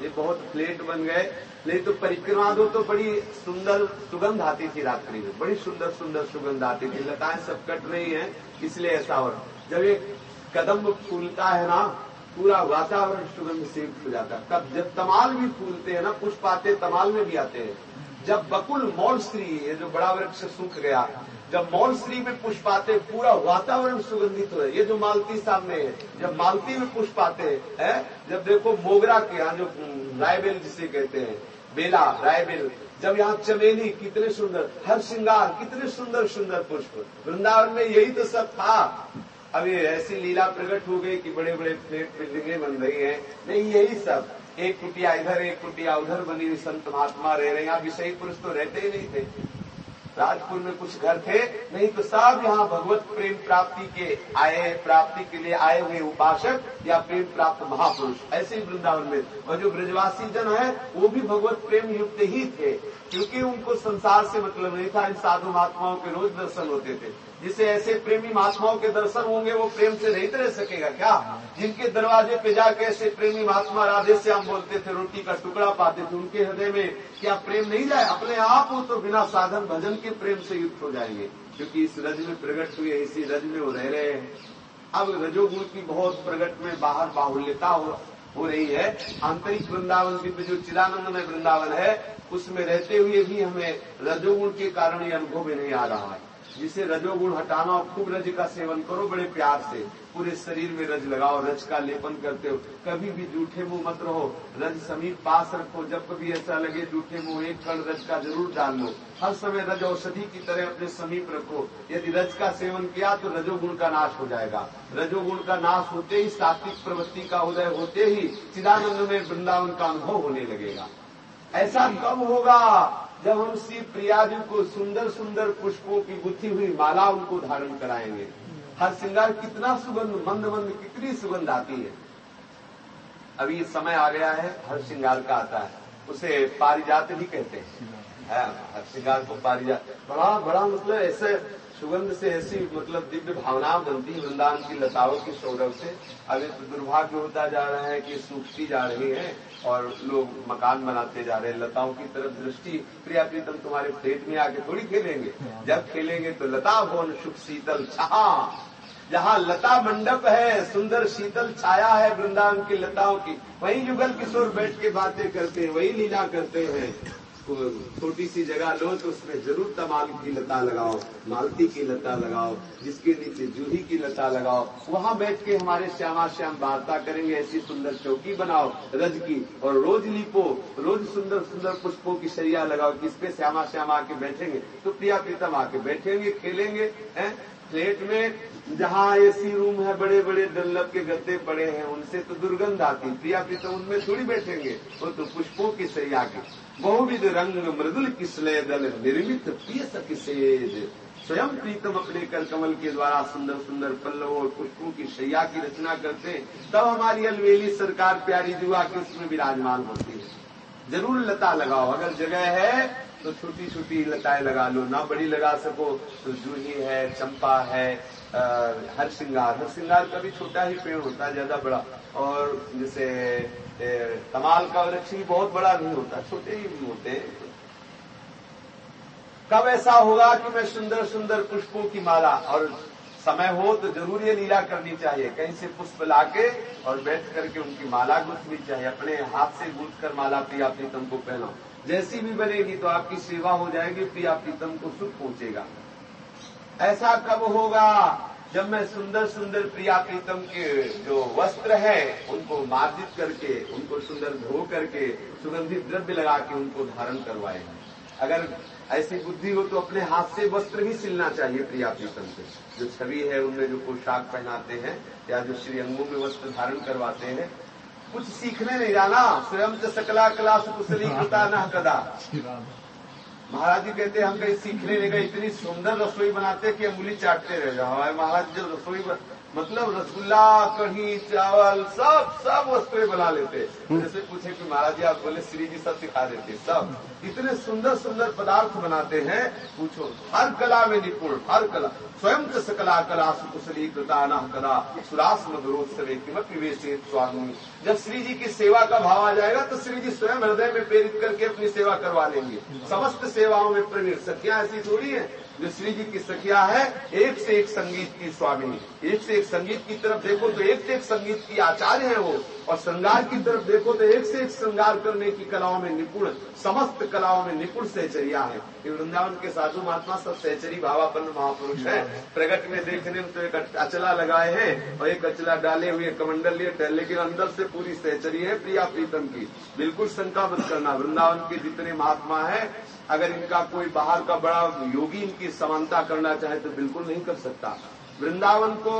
ये बहुत फ्लेट बन गए, नहीं तो परिक्रमा दो तो बड़ी सुंदर सुगंध आती थी रात्रि में, बड़ी सुंदर सुंदर सुगंध आती थी, लताएँ सब कट रही हैं, इसलिए ऐसा हो जब एक कदम फूलता है ना पूरा वातावरण सुगंध से हो जाता है। तब जब तमाल भी फूलते हैं ना, पुष्प आते तमाल में भी आते हैं। जब बकुल मौल स्त्री ये जो बड़ा वृक्ष सूख गया, जब मौल स्त्री में पुष्प आते पूरा वातावरण सुगंधित हो ये जो मालती सामने है, जब मालती में पुष्प आते हैं जब देखो मोगरा के यहाँ जो रायबेल जिसे कहते हैं, बेला, रायबेल, जब यहाँ चमेली, कितने सुंदर हर श्रृंगार कितने सुंदर सुंदर पुष्प। वृंदावन में यही तो सब था। अब ये ऐसी लीला प्रकट हो गई कि बड़े बड़े फ्लेट बिल्डिंगे बन रही हैं। नहीं, यही सब। एक कुटिया इधर, एक कुटिया उधर बनी हुई संत महात्मा रह रहे यहाँ विषयी पुरुष तो रहते ही नहीं थे। राजपुर में कुछ घर थे। नहीं तो सब यहाँ भगवत प्रेम प्राप्ति के आए, प्राप्ति के लिए आए हुए उपासक या प्रेम प्राप्त महापुरुष। ऐसे ही वृंदावन में। और जो ब्रजवासी जन है, वो भी भगवत प्रेम युक्त ही थे। क्योंकि उनको संसार से मतलब नहीं था, इन साधु महात्माओं के रोज दर्शन होते थे। जिसे ऐसे प्रेमी महात्माओं के दर्शन होंगे, वो प्रेम से रहित रह सकेगा क्या? जिनके दरवाजे पे जाके ऐसे प्रेमी महात्मा राधे से हम बोलते थे, रोटी का टुकड़ा पाते थे, उनके हृदय में क्या प्रेम नहीं जाए? अपने आप वो तो बिना साधन भजन के प्रेम से युक्त हो जाएँगे। क्योंकि इस रज में प्रकट हुए, इसी रज में वो रह रहे हैं। अब रजोगुण की बहुत प्रकट में बाहर बाहुल्यता हो हो रही है। आंतरिक वृंदावन दिव्य जो चिदानंद में वृंदावन है, उसमें रहते हुए भी हमें रजोगुण के कारण ये अनुभव में नहीं आ रहा है। जिसे रजोगुण हटाना और खूब रज का सेवन करो बड़े प्यार से। पूरे शरीर में रज लगाओ, रज का लेपन करते हो। कभी भी जूठे मुँह मत रहो। रज समीप पास रखो। जब कभी ऐसा लगे जूठे मुँह, एक कण रज का ज़रूर डाल लो। हर समय रज औषधि की तरह अपने समीप रखो। यदि रज का सेवन किया तो रजोगुण का नाश हो जाएगा। रजोगुण का नाश होते ही सात्विक प्रवृत्ति का उदय होते ही चिदानंद में वृंदावन का अनुभव होने लगेगा। ऐसा कब होगा? जब हम श्री प्रिया जी को सुंदर सुंदर पुष्पों की गुथी हुई माला उनको धारण कराएँगे, हर श्रृंगार कितना सुगंध, मंद मंद, कितनी सुगंध आती है। अभी समय आ गया है, हर श्रृंगार का आता है। उसे पारिजात भी कहते हैं। हर श्रृंगार को पारिजात। बड़ा बड़ा मतलब ऐसे सुगंध से ऐसी मतलब दिव्य भावना बनती वृंदावन की लताओं की सौरभ से। अभी तो दुर्भाग्य होता जा रहा है कि सूखती जा रही है। और लोग मकान बनाते जा रहे हैं। लताओं की तरफ़ दृष्टि प्रिया प्रीतम तुम्हारे खेत में आके थोड़ी खेलेंगे। जब खेलेंगे तो लता भवन सुख शीतल छहा। जहाँ लता मंडप है, सुंदर शीतल छाया है वृंदावन की लताओं की। वही युगल किशोर बैठ के बातें करते हैं, वही लीला करते हैं। छोटी सी जगह लो तो उसमें ज़रूर तमाल की लता लगाओ, मालती की लता लगाओ, जिसके नीचे जूही की लता लगाओ। वहाँ बैठ के हमारे श्यामा श्याम वार्ता करेंगे, ऐसी सुंदर चौकी बनाओ, रज की, और रोज लिपो, रोज सुंदर सुंदर पुष्पों की शैया लगाओ, जिस पे श्यामा श्याम आके बैठेंगे तो प्रिया प्रीतम आके बैठेंगे, खेलेंगे, हैं? फ्लेट में जहाँ एसी रूम है बड़े बड़े डल्लब के गद्दे पड़े हैं, उनसे तो दुर्गंध आती, प्रिया प्रीतम उनमें थोड़ी बैठेंगे, वो तो पुष्पों की सैया की। बहुविध रंग मृदुल किसले दल निर्मित प्रिय सकिसेज स्वयं प्रीतम अपने कर कमल के द्वारा सुंदर सुंदर पल्लव और पुष्पों की शैया की रचना करते तब हमारी अलवेली सरकार प्यारी जुआ के उसमें विराजमान होती है। ज़रूर लता लगाओ। अगर जगह है तो छोटी छोटी लताएँ लगा लो। ना बड़ी लगा सको तो जूही है, चंपा है हर श्रृंगार। हर श्रृंगार का भी छोटा ही पेड़ होता है, ज़्यादा बड़ा। और जैसे तमाल का वृक्ष भी बहुत बड़ा नहीं होता, छोटे ही होते कब ऐसा होगा कि मैं सुंदर सुंदर पुष्पों की माला, और समय हो तो ज़रूर ये लीला करनी चाहिए। कहीं से पुष्प लाके और बैठ करके उनकी माला गूंथनी चाहिए। अपने हाथ से गूंथ कर माला प्रिया प्रीतम को पहनो जैसी भी बनेगी तो आपकी सेवा हो जाएगी, प्रिया प्रीतम को सुख पहुंचेगा। ऐसा कब होगा जब मैं सुंदर सुंदर प्रिया प्रीतम के जो वस्त्र है, उनको मार्जित करके, उनको सुंदर धो करके, सुगंधित द्रव्य लगा के उनको धारण करवाए। अगर ऐसी बुद्धि हो तो अपने हाथ से वस्त्र भी सिलना चाहिए प्रिया प्रीतम से। जो छवि है, उनमें जो पोशाक पहनाते हैं, या जो श्री अंगों में वस्त्र धारण करवाते हैं, कुछ सीखने नहीं जाना। स्वयं से सकला कला से कुशली कृता न कदा। महाराज जी कहते हम कहीं सीखने नहीं गए, इतनी सुंदर रसोई बनाते कि अंगुली चाटते रह जाओ। हमारे महाराज जो रसोई मतलब रसगुल्ला कढ़ी चावल सब सब वस्तुएँ बना लेते। जैसे पूछे कि महाराज जी आप बोले श्री जी सब सिखा देते सब। इतने सुंदर सुंदर पदार्थ बनाते हैं पूछो हर कला में निपुण हर कला। स्वयं सकला कला कला सुकुशली कृता न कला सुरास मधुरोत्सव किमत स्वामी। जब श्री जी की सेवा का भाव आ जाएगा तो श्री जी स्वयं हृदय में प्रेरित करके अपनी सेवा करवा लेंगे। समस्त सेवाओं में प्रवीण। सखियाँ ऐसी थोड़ी है जो श्री जी की सखिया है, एक से एक संगीत की स्वामी एक से एक संगीत की तरफ़ देखो तो एक से एक संगीत की आचार्य है वो। और श्रृंगार की तरफ़ देखो तो एक से एक श्रृंगार करने की कलाओं में निपुण, समस्त कलाओं में निपुण सहचरिया है। ये वृंदावन के साधु महात्मा सब सहचरी भावापन्न महापुरुष है। प्रगट में देखने में तो एक अचला लगाए हैं और एक अचला डाले हुए कमंडल लिए लेकिन अंदर से पूरी सहचरी है प्रिया प्रीतम की। बिल्कुल शंका मत करना, वृंदावन के जितने महात्मा है, अगर इनका कोई बाहर का बड़ा योगी इनकी समानता करना चाहे तो बिल्कुल नहीं कर सकता। वृंदावन को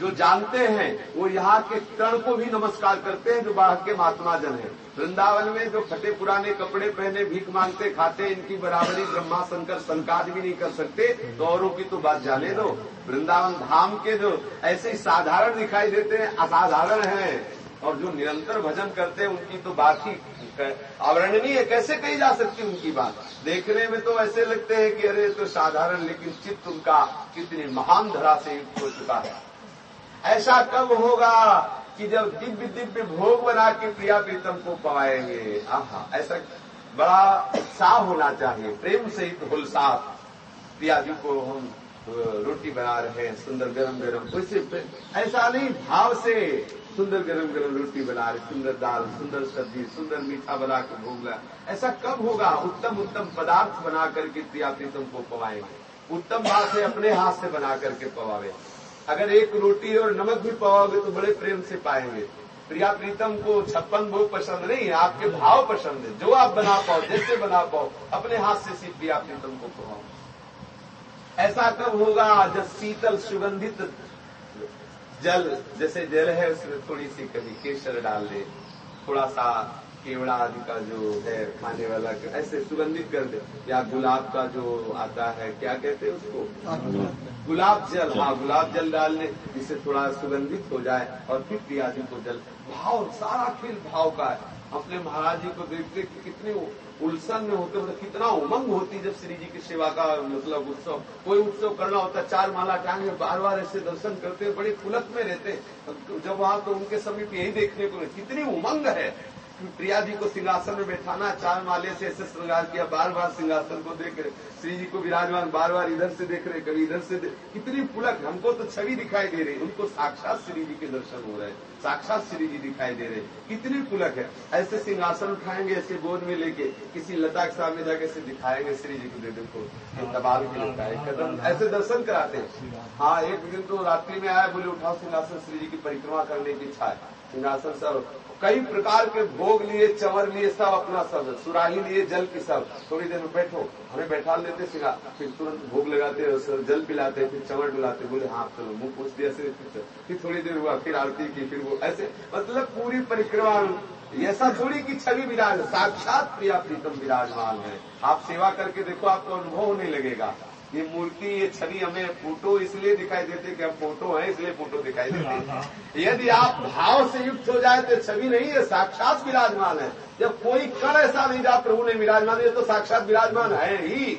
जो जानते हैं, वो यहाँ के कर्ण को भी नमस्कार करते हैं, जो बाहर के महात्मा जन है। वृंदावन में जो फटे पुराने कपड़े पहने, भीख मांगते, खाते, इनकी बराबरी ब्रह्मा शंकर संकाद भी नहीं कर सकते तो औरों की तो बात जाने दो। वृंदावन धाम के जो ऐसे ही साधारण दिखाई देते हैं, असाधारण हैं, और जो निरंतर भजन करते हैं, उनकी तो बात ही अवर्णनीय कैसे कही जा सकती उनकी बात? देखने में तो ऐसे लगते हैं कि अरे तो साधारण, लेकिन चित्त उनका कितनी महान धरा से युक्त हो चुका है। ऐसा कब होगा कि जब दिव्य दिव्य भोग बना के प्रिया प्रीतम को पवाएँगे आहा, ऐसा बड़ा उत्साह होना चाहिए, प्रेम सहित हुलसाह प्रिया जी को हम रोटी बना रहे हैं, सुंदर गरम गरम वैसे ऐसा नहीं, भाव से सुंदर गरम गरम रोटी बना रहे, सुंदर दाल, सुंदर सब्ज़ी, सुंदर मीठा बना के भोग ऐसा कब होगा? उत्तम उत्तम पदार्थ बना करके प्रिया प्रीतम को पवाएँगे। उत्तम बात है अपने हाथ से बना करके पवावे अगर एक रोटी और नमक भी पवाओगे तो बड़े प्रेम से पाएँगे। प्रिया प्रीतम को छप्पन भोग पसंद नहीं है, आपके भाव पसंद है। जो आप बना पाओ, जैसे बना पाओ, अपने हाथ से सी प्रिया प्रीतम को पवाओ ऐसा कब होगा जब शीतल सुगंधित जल, जैसे जल है, उसमें थोड़ी सी कभी केसर डाल दे, थोड़ा सा केवड़ा आदि का जो है, खाने वाला ऐसे सुगंधित कर दे या गुलाब का जो आता है, क्या कहते हैं उसको? गुलाब जल हाँ गुलाब जल डालने, जिससे थोड़ा सुगंधित हो जाए, और फिर प्रिया जी को जल। भाव, सारा खेल भाव का है। अपने महाराज जी को देखते कि कितने उल्सन में होते मतलब कितना उमंग होती जब श्री जी की सेवा का मतलब उत्सव। कोई उत्सव करना होता, चार माला टांगे बार बार ऐसे दर्शन करते, बड़े पुलक में रहते। जब वहाँ तो उनके समीप यही देखने को कितनी उमंग है। प्रिया जी को सिंहासन में बैठाना, चार माले से ऐसे श्रृंगार किया बार बार सिंहासन को देख रहे। श्री जी को विराजमान बार बार इधर से देख रहे, कभी इधर से कितनी पुलक, हमको तो छवि दिखाई दे रही, उनको साक्षात श्री जी के दर्शन हो रहे, साक्षात श्री जी दिखाई दे रहे। कितनी पुलक है, ऐसे सिंहासन उठाएँगे, ऐसे गोद में लेके, किसी लता के सामने जाके ऐसे दिखाएँगे श्री जी को दे को दबाल के लगता है कदम, ऐसे दर्शन कराते हैं। हाँ एक दिन तो रात्रि में आया, बोले, उठाओ सिंहासन, श्री जी की परिक्रमा करने की इच्छा है। सिंहासन सब कई प्रकार के भोग लिए चवर लिए, सब अपना सब, सुराही लिए, जल की सब। थोड़ी देर में बैठो, हमें बैठा लेते सिखा फिर तुरंत भोग लगाते जल पिलाते, फिर चवर डुलाते, बोले हाँ चलो मुँह पूछ दिया फिर थोड़ी देर हुआ, फिर आरती की, फिर वो ऐसे मतलब पूरी परिक्रमा, ऐसा थोड़ी की छवि विराज, साक्षात प्रिया प्रीतम विराजमान है। आप सेवा करके देखो, आपको अनुभव होने लगेगा। ये मूर्ति ये छवि हमें फ़ोटो इसलिए दिखाई देते कि अब फ़ोटो है इसलिए फ़ोटो दिखाई देते हाँ, हाँ। यदि आप भाव से युक्त हो जाए तो छवि नहीं है साक्षात विराजमान है। जब कोई कर ऐसा नहीं जा प्रभु ने विराजमान है तो साक्षात विराजमान है ही।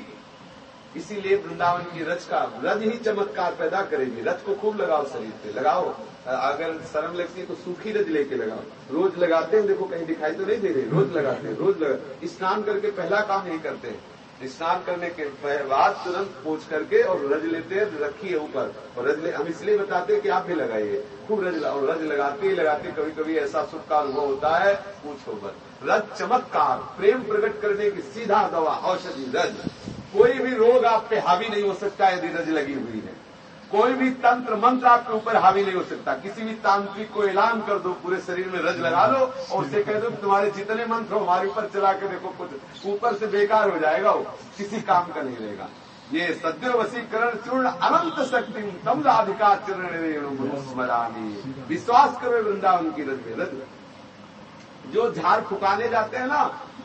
इसीलिए वृंदावन की रच का रज ही चमत्कार पैदा करेगी। रथ को खूब लगाओ शरीर पे लगाओ। अगर शर्म लगती है तो सूखी रज लेके लगाओ। रोज लगाते हैं देखो कहीं दिखाई तो नहीं दे रहे रोज लगाते हैं रोज लगा। स्नान करके पहला काम यही करते हैं। स्नान करने के बाद तुरंत पोछ करके और रज लेते हैं, रखिए ऊपर। और रज ले हम इसलिए बताते हैं कि आप भी लगाइए। खूब रज और रज लगाते ही लगाते कभी कभी ऐसा सुख का अनुभव होता है, पूछो मत। रज चमत्कार, प्रेम प्रकट करने की सीधा दवा, औषधि, रज। कोई भी रोग आप पे हावी नहीं हो सकता, यदि रज लगी हुई है। कोई भी तंत्र मंत्र आपके ऊपर हावी नहीं हो सकता। किसी भी तांत्रिक को ऐलान कर दो, पूरे शरीर में रज लगा लो और उसे कह दो तुम्हारे जितने मंत्र हो, हमारे ऊपर चला के देखो, कुछ ऊपर से बेकार हो जाएगा वो, किसी काम का नहीं रहेगा। ये सद्य वसीकरण चूर्ण अनंत शक्ति राधिका चरण स्मरानी विश्वास करो वृंदावन की रज में, रज जो झाड़ फुकाने जाते हैं ना,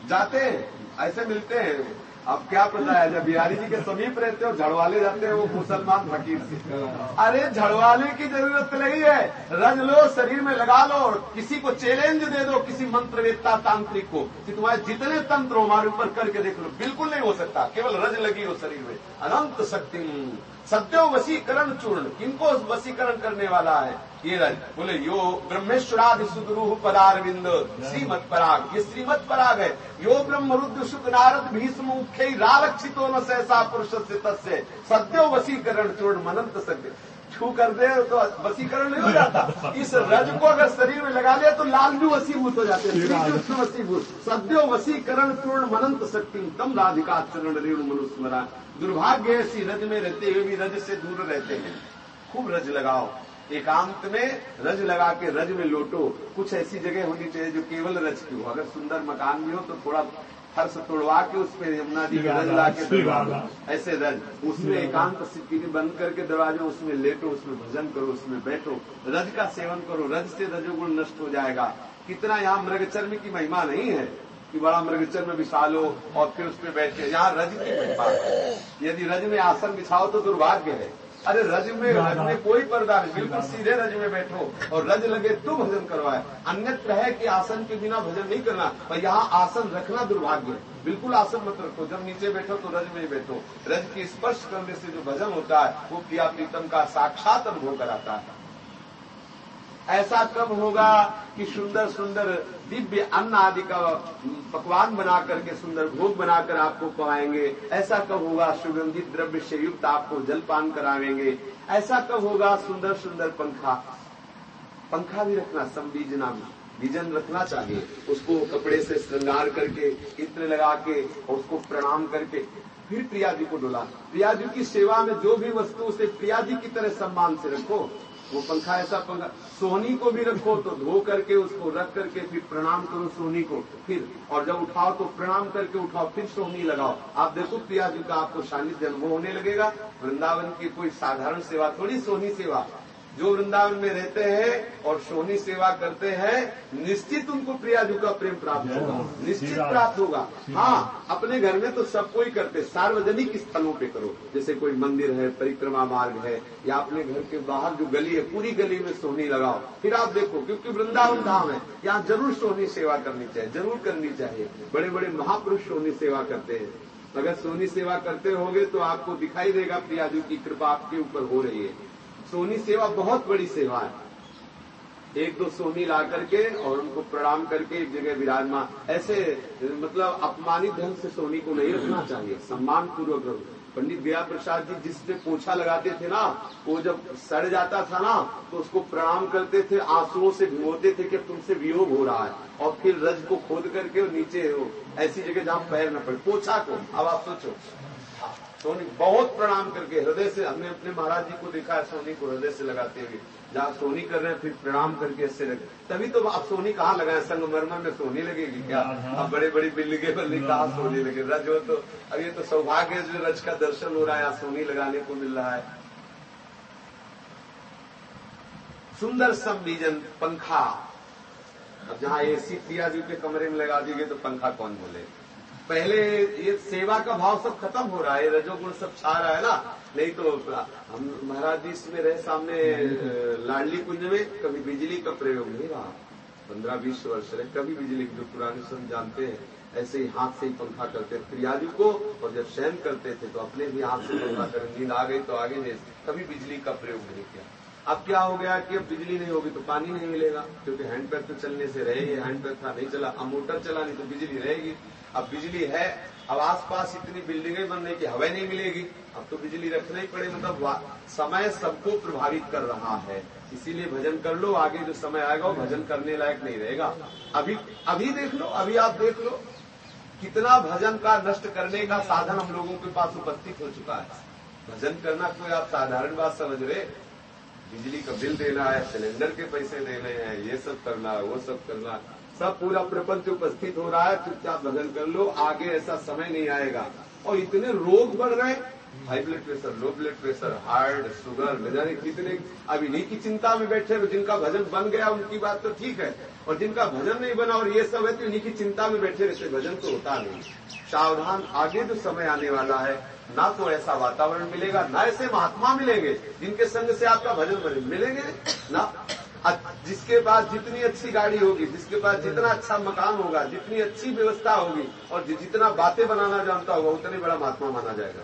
जाते हैं, ऐसे मिलते हैं। अब क्या पता है, जब बिहारी जी के समीप रहते हो, झड़वाले जाते हैं वो मुसलमान फकीर से। अरे, झड़वाले की ज़रूरत नहीं है। रज लो, शरीर में लगा लो और किसी को चैलेंज दे दो, किसी मंत्रवेत्ता तांत्रिक को। कि तुम्हारे जितने तंत्र हमारे ऊपर करके देख लो। बिल्कुल नहीं हो सकता। केवल रज लगी हो शरीर में। अनंत शक्ति। सत्यो वसीकरण चूर्ण। किनको वसीकरण करने वाला है? ये रज बोले, यो ब्रह्मेश्वरादि सुदरूह पदारविंद श्रीमत पराग। ये श्रीमत पराग है। यो ब्रह्म रुद्र शुक नारद भीष्म रालक्षितो न सहसा पुरुष से तस्य। सत्यो वसीकरण चूर्ण मनंत सत्य छू कर दे तो वसीकरण नहीं हो जाता। इस रज को अगर शरीर में लगा लिया तो लाल भी वसीभूत हो जाते हैं। वसीभूत। सद्यो वसीकरण पूर्ण मनंत शक्ति। तम राधिका चरण रेणु मनुस्मरा। दुर्भाग्य ऐसी रज में रहते हुए भी रज से दूर रहते हैं। खूब रज लगाओ। एकांत में रज लगा के रज में लोटो। कुछ ऐसी जगह होनी चाहिए जो केवल रज की हो। अगर सुंदर मकान भी हो तो थोड़ा फर्श तोड़वा के उसमें यमुना जी का रज ला के ऐसे रज। उसमें एकांत स्थिति बंद करके दरवाजे उसमें लेटो उसमें भजन करो उसमें बैठो। रज का सेवन करो। रज से रजोगुण नष्ट हो जाएगा। कितना यहाँ मृगचर्म की महिमा नहीं है। कि बड़ा मृगचर्म बिछा लो और फिर उस पर बैठे। यहाँ रज की है यदि रज में आसन बिछाओ तो दुर्भाग्य है। अरे रज में रज में कोई पर्दा नहीं। बिल्कुल सीधे रज में बैठो और रज लगे तो भजन करवाए। अन्यत्र है कि आसन के बिना भजन नहीं करना। पर यहाँ आसन रखना दुर्भाग्य बिल्कुल आसन मत रखो। जब नीचे बैठो तो रज में बैठो। रज की स्पर्श करने से जो भजन होता है वो प्रिया प्रीतम का साक्षात अनुभव कराता है। ऐसा कब होगा कि सुंदर सुंदर दिव्य अन्न आदि का पकवान बना करके सुंदर भोग बनाकर आपको खवाएँगे ऐसा कब होगा सुगंधित द्रव्य से युक्त आपको जलपान करावेंगे। ऐसा कब होगा सुंदर सुंदर पंखा। पंखा भी रखना संबीजना भी। बीजन रखना चाहिए। उसको कपड़े से श्रृंगार करके, इत्र लगा के, उसको प्रणाम करके, फिर प्रिया जी को डुला। प्रिया जी की सेवा में जो भी वस्तु उसे प्रिया जी की तरह सम्मान से रखो। वो पंखा ऐसा पंखा सोनी को भी रखो तो धो करके उसको रख करके फिर प्रणाम करो सोनी को। फिर, और जब उठाओ तो प्रणाम करके उठाओ, फिर सोनी लगाओ। आप देखो प्रिया जी का आपको सानिध्य अनुभव होने लगेगा। वृंदावन की कोई साधारण सेवा, थोड़ी सोनी सेवा। जो वृंदावन में रहते हैं और सोनी सेवा करते हैं निश्चित उनको प्रियाजू का प्रेम प्राप्त होगा। निश्चित प्राप्त होगा। हाँ अपने घर में तो सब कोई करते सार्वजनिक स्थलों पे करो। जैसे कोई मंदिर है परिक्रमा मार्ग है या अपने घर के बाहर जो गली है पूरी गली में सोनी लगाओ। फिर आप देखो क्योंकि वृंदावन धाम है यहाँ ज़रूर सोनी सेवा करनी चाहिए ज़रूर करनी चाहिए। बड़े बड़े महापुरुष सोनी सेवा करते हैं। अगर सोनी सेवा करते होगे तो आपको दिखाई देगा प्रियाजू की कृपा आपके ऊपर हो रही है। सोनी सेवा बहुत बड़ी सेवा है। एक दो सोनी ला करके और उनको प्रणाम करके एक जगह विराजमान। ऐसे मतलब अपमानित ढंग से सोनी को नहीं रखना चाहिए। सम्मान पूर्वक रखो पंडित दया प्रसाद जी जिससे पोछा लगाते थे ना, वो जब सड़ जाता था ना तो उसको प्रणाम करते थे, आंसुओं से भिगोते थे कि तुमसे वियोग हो रहा है। और फिर रज को खोद करके नीचे हो ऐसी जगह जहाँ पैर न पड़े। पोछा को, अब आप सोचो। सोनी बहुत प्रणाम करके हृदय से हमने अपने महाराज जी को देखा है सोनी को हृदय से लगाते हुए। जहाँ सोनी कर रहे हैं फिर प्रणाम करके ऐसे लगे। तभी तो आप सोनी कहाँ लगाए संगमरमर में सोनी लगेगी क्या? अब बड़े बड़ी बिल्डिंगे बल्ली कहा सोनी लगे रज हो तो अब ये तो सौभाग्य जो रज का दर्शन हो रहा है सोनी लगाने को मिल रहा है। सुंदर सब संबीजन पंखा। अब जहाँ एसी प्रिया जी के कमरे में लगा दीजिए तो पंखा कौन बोले पहले ये सेवा का भाव सब खत्म हो रहा है रजोगुण सब छा रहा है ना? नहीं तो हम महाराज जी इसमें रहे सामने लाडली कुंज में, कभी बिजली का प्रयोग नहीं रहा। पंद्रह बीस वर्ष रहे, कभी बिजली जो पुराने सन जानते हैं, ऐसे ही हाथ से ही पंखा करते प्रियाजू को, और जब शयन करते थे तो अपने भी हाथ से पंखा करें, नींद आ गई तो आगे नहीं, कभी बिजली का प्रयोग नहीं किया। अब क्या हो गया कि अब बिजली नहीं होगी तो पानी नहीं मिलेगा, क्योंकि हैंडपैक तो चलने से रहेगी हैंडपैक था, नहीं चला, अब मोटर चला नहीं तो बिजली रहेगी। अब बिजली है, अब आसपास इतनी बिल्डिंगें बनने की हवा नहीं मिलेगी। अब तो बिजली रखना ही पड़े मतलब समय सबको प्रभावित कर रहा है। इसीलिए भजन कर लो, आगे जो समय आएगा वो भजन करने लायक नहीं रहेगा। अभी अभी देख लो, अभी आप देख लो, कितना भजन का नष्ट करने का साधन हम लोगों के पास उपस्थित हो चुका है। भजन करना कोई आप साधारण बात समझ रहे, बिजली का बिल देना है, सिलेंडर के पैसे देने हैं, ये सब करना है, वो सब करना है। सब पूरा प्रपंच उपस्थित हो रहा है, चुपचाप भजन कर लो, आगे ऐसा समय नहीं आएगा। और इतने रोग बढ़ रहे high blood pressure low blood pressure heart sugar जाने कितने अब इन्हीं की चिंता में बैठे जिनका भजन बन गया, उनकी बात तो ठीक है, और जिनका भजन नहीं बना और ये सब है तो इन्हीं की चिंता में बैठे रहते भजन तो होता नहीं। सावधान, आगे जो समय आने वाला है, ना तो ऐसा वातावरण मिलेगा, ना ऐसे महात्मा मिलेंगे, जिनके संग से आपका भजन मिलेंगे ना। जिसके पास जितनी अच्छी गाड़ी होगी, जिसके पास जितना अच्छा मकान होगा, जितनी अच्छी व्यवस्था होगी और जितना बातें बनाना जानता होगा, उतने बड़ा महात्मा माना जाएगा।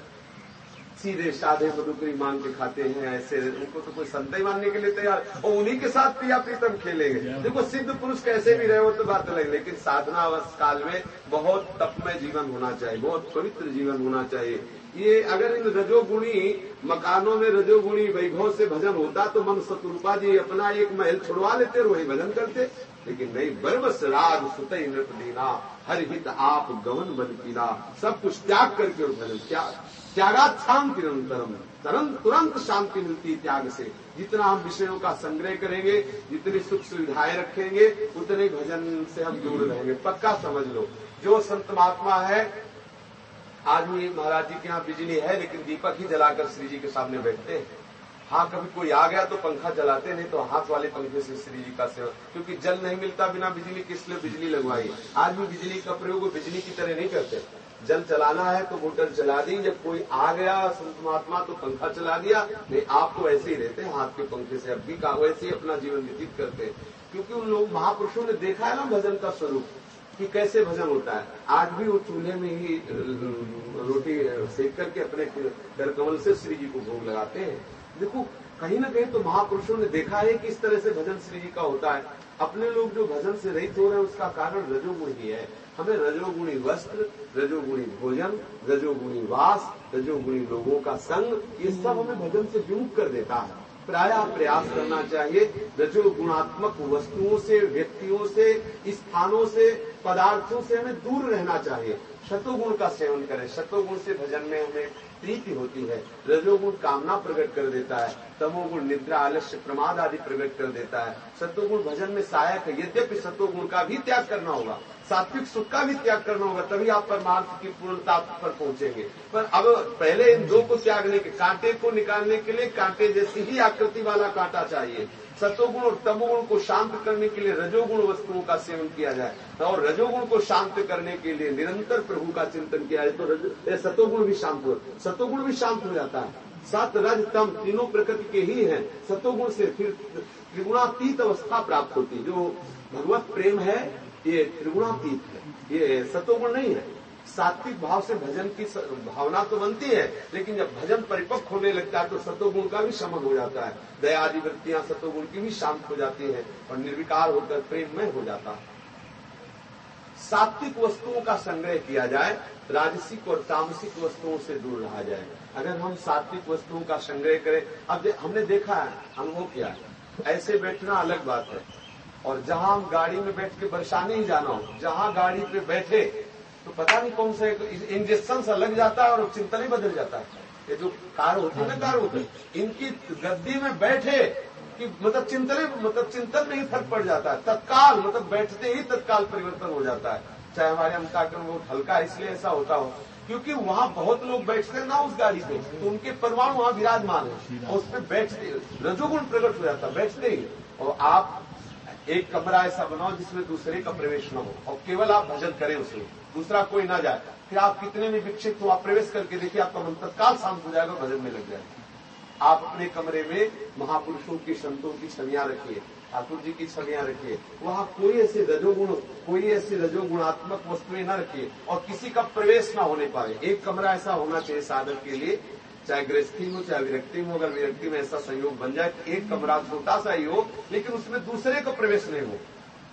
सीधे साधे मधुकरी मांग के खाते हैं, ऐसे उनको तो कोई संत ही मानने के लिए तैयार। और उन्हीं के साथ प्रिया प्रीतम खेलेंगे। देखो, सिद्ध पुरुष कैसे भी रहे वो तो बात अलग लेकिन साधना अवस्थ काल में बहुत तपमय जीवन होना चाहिए, बहुत पवित्र जीवन होना चाहिए। ये अगर इन रजोगुणी मकानों में रजोगुणी वैभव से भजन होता तो मन शत्रुपा जी अपना एक महल छुड़वा लेते और वही भजन करते। लेकिन नहीं बर्वस राग सुत नृप देना हर हित आप गवन बन पीना, सब कुछ त्याग करके और भजन त्याग, त्यागात शांति निरंतरम तुरंत तुरंत शांति मिलती त्याग से। जितना हम विषयों का संग्रह करेंगे, जितनी सुख सुविधाएँ रखेंगे, उतने भजन से हम दूर रहेंगे। पक्का समझ लो। जो संत महात्मा है आज भी महाराज जी के यहाँ बिजली है, लेकिन दीपक ही जलाकर श्री जी के सामने बैठते हैं। हाँ कभी कोई आ गया तो पंखा जलाते नहीं तो हाथ वाले पंखे से श्री जी का सेवा, क्योंकि जल नहीं मिलता बिना बिजली, किस लिए बिजली लगवाई? आज भी बिजली का प्रयोग बिजली की तरह नहीं करते। जल चलाना है तो मोटर चला दी, जब कोई आ गया संत महात्मा तो पंखा चला दिया, नहीं, आप तो ऐसे ही रहते हैं, हाथ के पंखे से, अब भी का वैसे ही अपना जीवन व्यतीत करते हैं। क्योंकि उन लोग, महापुरुषों ने देखा है ना, भजन का स्वरूप। कि कैसे भजन होता है। आज भी वो चूल्हे में ही रोटी सेक करके अपने घर कमल से श्री जी को भोग लगाते हैं। देखो, कहीं ना कहीं तो महापुरुषों ने देखा है कि इस तरह से भजन श्री जी का होता है। अपने लोग जो भजन से रहित हो रहे हैं, उसका कारण रजोगुण ही है। हमें रजोगुणी वस्त्र, रजोगुणी भोजन, रजोगुणी वास, रजोगुणी लोगों का संग, ये सब हमें भजन से विमुख कर देता है। प्राय प्रयास करना चाहिए। रजो गुणात्मक वस्तुओं से, व्यक्तियों से, स्थानों से, पदार्थों से हमें दूर रहना चाहिए। शतोगुण का सेवन करें। शतोगुण से भजन में हमें प्रीति होती है। रजोगुण कामना प्रकट कर देता है। तमोगुण, निद्रा, आलस्य, प्रमाद आदि प्रकट कर देता है। सत्योगुण भजन में सहायक है। यद्यपि सत्योगुण का भी त्याग करना होगा। सात्विक सुख का भी त्याग करना होगा, तभी आप परमार्थ की पूर्णता पर पहुँचेंगे। पर अब पहले इन दो को त्यागने के, कांटे को निकालने के लिए कांटे जैसी ही आकृति वाला कांटा चाहिए। सतोगुण और तमोगुण को शांत करने के लिए रजोगुण वस्तुओं का सेवन किया जाए। और रजोगुण को शांत करने के लिए निरंतर प्रभु का चिंतन किया जाए तो सतोगुण भी शांत हो सतोगुण भी शांत हो जाता है। सत रज तम तीनों प्रकृति के ही हैं। सतोगुण से फिर त्रिगुणातीत अवस्था प्राप्त होती जो भगवत प्रेम है ये त्रिगुणातीत है। ये सतोगुण नहीं है। सात्विक भाव से भजन की भावना तो बनती है, लेकिन जब भजन परिपक्व होने लगता है तो सतोगुण का भी शमन हो जाता है। दया आदि वृत्तियाँ सतोगुण की भी शांत हो जाती है और निर्विकार होकर प्रेममय हो जाता है। सात्विक वस्तुओं का संग्रह किया जाए, राजसिक और तामसिक वस्तुओं से दूर रहा जाए। अगर हम सात्विक वस्तुओं का संग्रह करें, अब हमने देखा है अनुभव किया? है ऐसे बैठना अलग बात है। और जहाँ हम गाड़ी में बैठ के परेशानी ही जाना हो, जहाँ गाड़ी पे बैठे तो पता नहीं कौन सा इंजेक्शन सा लग जाता है और चिंतन ही बदल जाता है। ये जो कार होती है ना, कार होती इनकी गद्दी में बैठे कि मतलब चिंतन मतलब चिंतन में ही फ़र्क पड़ जाता है। तत्काल मतलब बैठते ही तत्काल परिवर्तन हो जाता है। चाहे हमारे अंताकरण बहुत हल्का इसलिए ऐसा होता हो, क्योंकि वहाँ बहुत लोग बैठते हैं ना उस गाड़ी पे तो उनके परमाणु वहाँ विराजमान है उस पर बैठते, रजोगुण प्रकट हो जाता है, बैठते ही। और आप एक कमरा ऐसा बनाओ जिसमें दूसरे का प्रवेश न हो और केवल आप भजन करें उसमें, दूसरा कोई ना जाए। फिर आप कितने भी विक्षिप्त हो, आप प्रवेश करके देखिए, आपका मन तत्काल शांत हो जाएगा, भजन में लग जाएगा। आप अपने कमरे में महापुरुषों की संतों की छवियाँ रखिए, ठाकुर जी की छवियाँ रखिए, वहाँ कोई ऐसे रजोगुण, कोई ऐसी रजोगुणात्मक वस्तुएँ न रखिए और किसी का प्रवेश न होने पाए। एक कमरा ऐसा होना चाहिए साधक के लिए चाहे गृहस्थी हो, चाहे विरक्ति हो, अगर विरक्ति में ऐसा संयोग बन जाए एक कमरा, छोटा सा ही हो, लेकिन उसमें दूसरे का प्रवेश नहीं हो।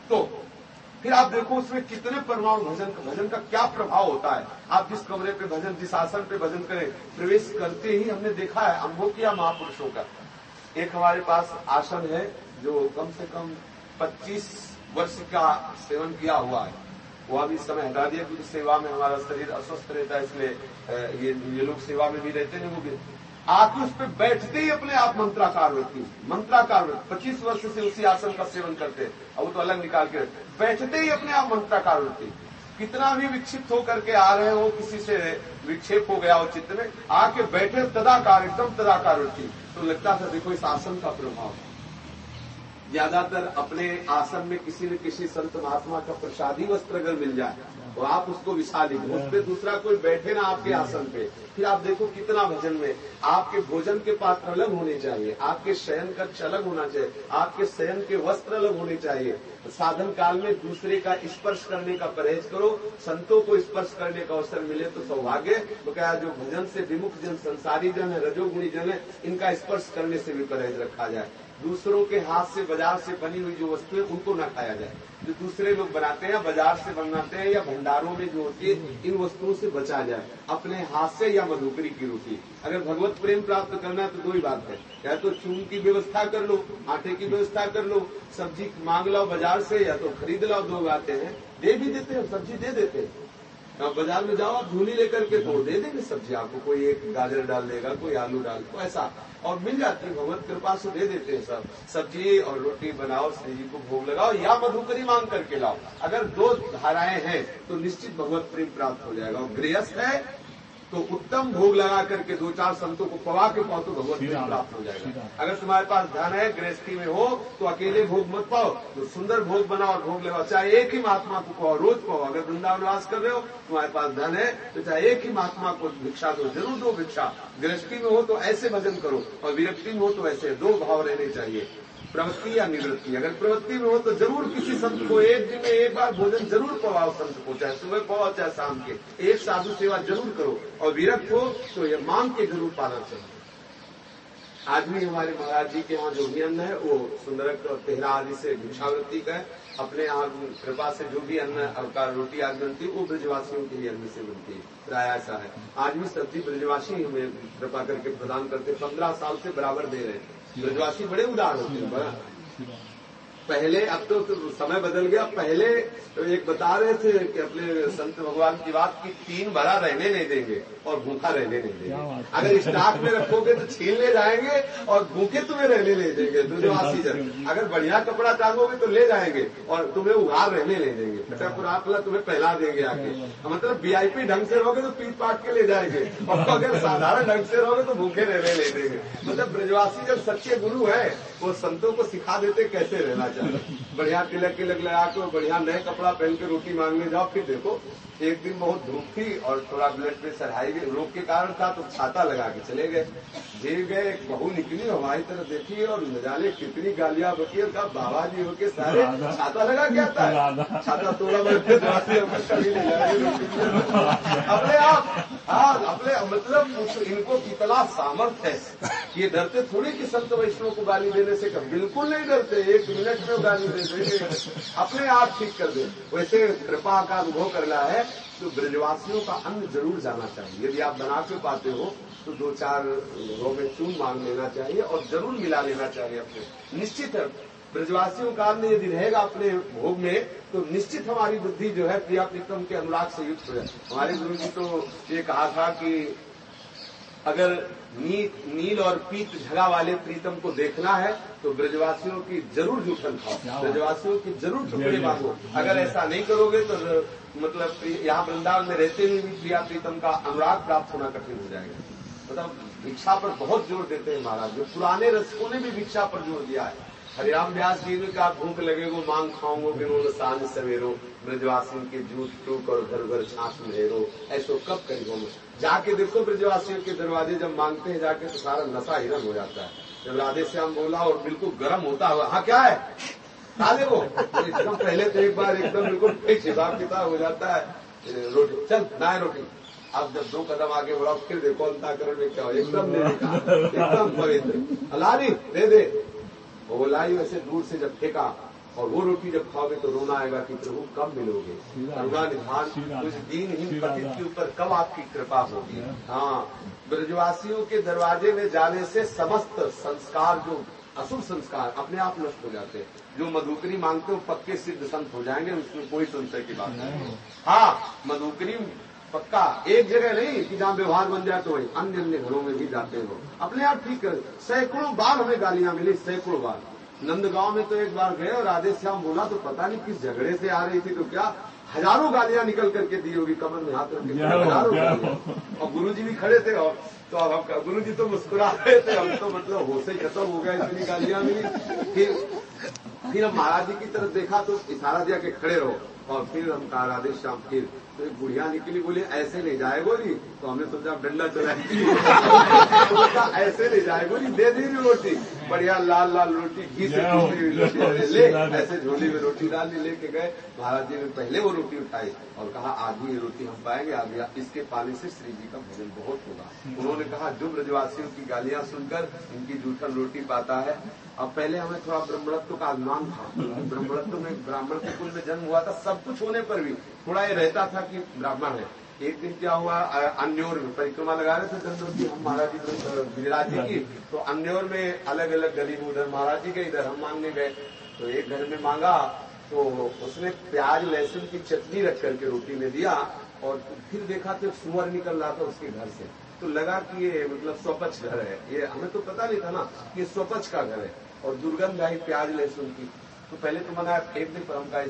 तो फिर आप देखो उसमें कितने परमाणु भजन का भजन का क्या प्रभाव होता है। आप जिस कमरे पे भजन, जिस आसन पे भजन करें, प्रवेश करते ही हमने देखा है अनुभव किया महापुरुषों का। एक हमारे पास आसन है जो कम से कम 25 वर्ष का सेवन किया हुआ है। वो अभी इस समय हटा दिया क्योंकि सेवा में हमारा शरीर अस्वस्थ रहता है, इसलिए ये ये लोग सेवा में भी रहते नहीं वो भी। उस पर बैठते ही अपने आप मंत्राकार व्यक्ति मंत्राकार व्यक्ति पच्चीस वर्ष से उसी आसन का सेवन करते अब वो तो अलग निकाल के बैठते ही अपने आप मंत्राकार व्यक्ति कितना भी विक्षिप्त होकर के आ रहे हो, किसी से विक्षेप हो गया हो चित्त में, आके बैठे तदाकार, एकदम तदाकार उठी तो लगता था, देखो, इस आसन का प्रभाव ज़्यादातर अपने आसन में किसी न किसी संत महात्मा का प्रसादी वस्त्र अगर मिल जाए तो आप उसको विछा लीजिए। उस पर दूसरा कोई बैठे ना आपके आसन पे। फिर आप देखो कितना भजन में। आपके भोजन के पात्र अलग होने चाहिए। आपके शयन कक्ष अलग होना चाहिए। आपके शयन के वस्त्र अलग होने चाहिए। साधन काल में दूसरे का स्पर्श करने का परहेज करो। संतों को स्पर्श करने का अवसर मिले तो सौभाग्य। तो क्या जो भजन से विमुख जन, संसारी जन है, रजोगुणी जन है, इनका स्पर्श करने से भी परहेज रखा जाए। दूसरों के हाथ से, बाज़ार से बनी हुई जो वस्तु है, उनको न खाया जाए। जो दूसरे लोग बनाते हैं बाज़ार से बनाते हैं या भंडारों में जो होती है, इन वस्तुओं से बचा जाए। अपने हाथ से या मधुकरी की रोटी। अगर भगवत प्रेम प्राप्त करना है तो दो ही बात है। या तो चून की व्यवस्था कर लो, आटे की व्यवस्था कर लो, सब्ज़ी मांग लो बाज़ार से, या तो खरीद लो दो आते हैं। दे भी देते हैं, सब्ज़ी दे देते हैं। आप बाज़ार में जाओ, आप लेकर के तो दे देंगे सब्ज़ी आपको, कोई एक गाजर डाल देगा कोई आलू डाल तो ऐसा। और मिल जाती है, भगवत कृपा से दे देते हैं सब। सब्ज़ी और रोटी बनाओ, श्री जी को भोग लगाओ, या मधुकरी मांग करके लाओ। अगर दो धाराएँ हैं तो निश्चित भगवत प्रेम प्राप्त हो जाएगा और गृहस्थ है तो उत्तम भोग लगा करके दो चार संतों को पवा के पाओ तो भगवत प्राप्त हो जाएगा। अगर तुम्हारे पास धन है गृहस्थी में हो तो अकेले भोग मत पाओ। तो सुंदर भोग बनाओ और भोग लगाओ चाहे एक ही महात्मा को पाओ रोज पाओ। अगर वृंदावन वास कर रहे हो तुम्हारे पास धन है तो चाहे एक ही महात्मा को भिक्षा दो ज़रूर दो भिक्षा। गृहस्थी में हो तो ऐसे भजन करो और विरक्ति में हो तो ऐसे दो भाव रहने चाहिए। प्रवृत्ति या निवृत्ति? अगर प्रवृत्ति में हो तो ज़रूर किसी संत को एक दिन में एक बार भोजन ज़रूर पवाओ संत को, चाहे सुबह पवाओ, चाहे शाम के। एक साधु सेवा ज़रूर करो। और विरक्त हो तो ये मांग के ज़रूर पाना चाहिए आदमी हमारे महाराज जी के यहाँ जो भी अन्न है, वो सुंदरक और तेहरा आदि से भिक्षावृत्ति का है। अपने यहाँ कृपा से जो भी अन्न का रोटी आदि बनती है, वो ब्रजवासियों के लिए अन्न से बनती है। प्राय ऐसा है। आज भी सब्ज़ी ब्रजवासी हमें कृपा करके प्रदान करते पंद्रह साल से बराबर दे रहे हैं। ब्रजवासी बड़े उदार होते हैं पहले अब तो, तो समय बदल गया। पहले तो एक बता रहे थे कि अपने संत भगवान की बात की तीन भरा रहने नहीं देंगे और भूखा रहने नहीं देंगे। अगर स्टाक में रखोगे तो छीन ले जाएँगे और भूखे तुम्हें रहने ले देंगे ब्रजवासी जन अगर बढ़िया कपड़ा टांगोगे तो ले जाएँगे और तुम्हें उघार रहने ले देंगे। अच्छा पुरातला तुम्हें पहला देंगे आके मतलब वीआईपी ढंग से रहोगे तो पीट पाट के ले जाएँगे और अगर साधारण ढंग से रहोगे तो भूखे रहने ले देंगे। मतलब ब्रजवासी जब सच्चे गुरु है वो संतों को सिखा देते कैसे रहना चाहिए? बढ़िया तिलक तिलक लगा के, बढ़िया नए कपड़ा पहन के रोटी मांगने जाओ, फिर देखो। एक दिन बहुत धूप थी और थोड़ा ब्लड प्रेशर हाई रोग के कारण था तो छाता लगा के चले गए। जेल गए एक बहू निकली हमारी तरफ़ देखी और नजाले कितनी गालियाँ बकी और बाबा जी होके सारे छाता लगा क्या था छाता तोड़ा अपने आप हाँ अपने मतलब इनको कितना सामर्थ्य है। ये डरते थोड़ी कि संत वैष्णव को गाली देने से कब बिल्कुल नहीं डरते एक मिनट में गाली दे देंगे। अपने आप ठीक कर दे। वैसे कृपा का अनुभव करना है तो ब्रजवासियों का अन्न ज़रूर जाना चाहिए। यदि आप बना के पाते हो तो दो चार घरों में चून मांग लेना चाहिए और ज़रूर मिला लेना चाहिए अपने। निश्चित ब्रजवासियों का अन्न यदि रहेगा अपने भोग में तो निश्चित हमारी बुद्धि जो है प्रिया प्रीतम के अनुराग से युक्त हो जाए हमारे गुरु जी तो ये कहा था कि अगर नी, नील और पीत झगा वाले प्रीतम को देखना है तो ब्रजवासियों की ज़रूर जूठन खाओ। ब्रजवासियों की ज़रूर टुकड़े मांगो अगर ऐसा नहीं करोगे तो मतलब यहाँ वृंदावन में रहते हुए भी प्रिया प्रीतम का अनुराग प्राप्त होना कठिन हो जाएगा। मतलब भिक्षा पर बहुत ज़ोर देते हैं महाराज। जो पुराने रसकों ने भी भिक्षा पर ज़ोर दिया है। हरिराम व्यास जी ने कहा, भूख लगेगो, मांग खाऊंगो, बिनो साँझ सवेरो। ब्रजवासियों के जूठ टूक और घर घर छाछ मेहरो ऐसो कब करेगो जाके देखो ब्रजवासियों के दरवाजे, जब मांगते हैं जाके तो सारा नशा हिरन हो जाता है। जब राधे श्याम बोला और बिल्कुल गर्म होता हुआ हाँ क्या है? खा वो? एकदम पहले तो एक बार एकदम बिल्कुल हिसाब किताब हो जाता है। रोटी, चल ना रोटी। अब जब दो कदम आगे बढ़ाओ, फिर देखो अंताकरण में क्या हो, एकदम एकदम पवित्र। अलानी दे दे। वो लाई वैसे दूर से जब फेंका और वो रोटी जब खाओगे तो रोना आएगा कि प्रभु कब मिलोगे। करुणा निधान उस दीनहीन पति के ऊपर कब आपकी कृपा होगी? हाँ ब्रजवासियों के दरवाजे में जाने से समस्त संस्कार जो अशुभ संस्कार अपने आप नष्ट हो जाते हैं। जो मधुकरी मांगते हो पक्के सिद्ध संत हो जाएँगे उसमें कोई संशय की बात नहीं। हाँ मधुकरी पक्का। एक जगह नहीं कि जहाँ व्यवहार बन जाए तो वही। अन्य अन्य घरों में भी जाते हैं। अपने आप ठीक कर। सैकड़ों बार हमें गालियाँ मिली सैकड़ों बार। नंदगांव में तो एक बार गए और राधे श्याम बोला तो पता नहीं किस झगड़े से आ रही थी तो क्या हज़ारों गालियाँ निकल करके दी होगी कमर में हाथ रख के हज़ारों और गुरु जी भी खड़े थे और तो अब हम गुरु जी तो मुस्कुरा रहे थे। हम तो मतलब होश ही खत्म हो गया इतनी गालियाँ मिली। फिर फिर हम महाराज जी की तरफ़ देखा तो इशारा दिया कि खड़े रहो। और फिर हम कहा राधे श्याम फिर तो बुढ़िया निकली बोली ऐसे ले जाए बोली? तो हमने सोचा डंडा चलाएगी। ऐसे ले जाए बोली दे दी भी रोटी। बढ़िया लाल लाल रोटी घी से रोटी ले ऐसे झोली में रोटी डाली लेके गए। महाराज जी ने पहले वो रोटी उठाई और कहा आज ही ये रोटी हम पाएँगे आज इसके पाने से श्री जी का भोजन बहुत होगा। उन्होंने कहा जो ब्रजवासियों की गालियाँ सुनकर इनकी जूठन रोटी पाता है। अब पहले हमें थोड़ा ब्रह्मणत्व का अभिमान था। ब्रह्मणत्व में, ब्राह्मण के कुल में जन्म हुआ था, सब कुछ होने पर भी थोड़ा ये रहता था कि ब्राह्मण है। एक दिन क्या हुआ अन्योर में परिक्रमा लगा रहे थे चंद्र जी, हम महाराज जी गिरिराज जी की। तो अन्योर में अलग अलग गरीब उधर महाराज जी के इधर हम मांगने गए। तो एक घर में मांगा तो उसने प्याज, लहसुन की चटनी रख करके रोटी में दिया और फिर देखा तो सुअर निकल रहा था उसके घर से। तो लगा कि ये मतलब स्वपच घर है। ये हमें तो पता नहीं था ना कि स्वपच का घर है। और दुर्गंध आई प्याज लहसुन की। तो पहले तो मना एक दिन परम का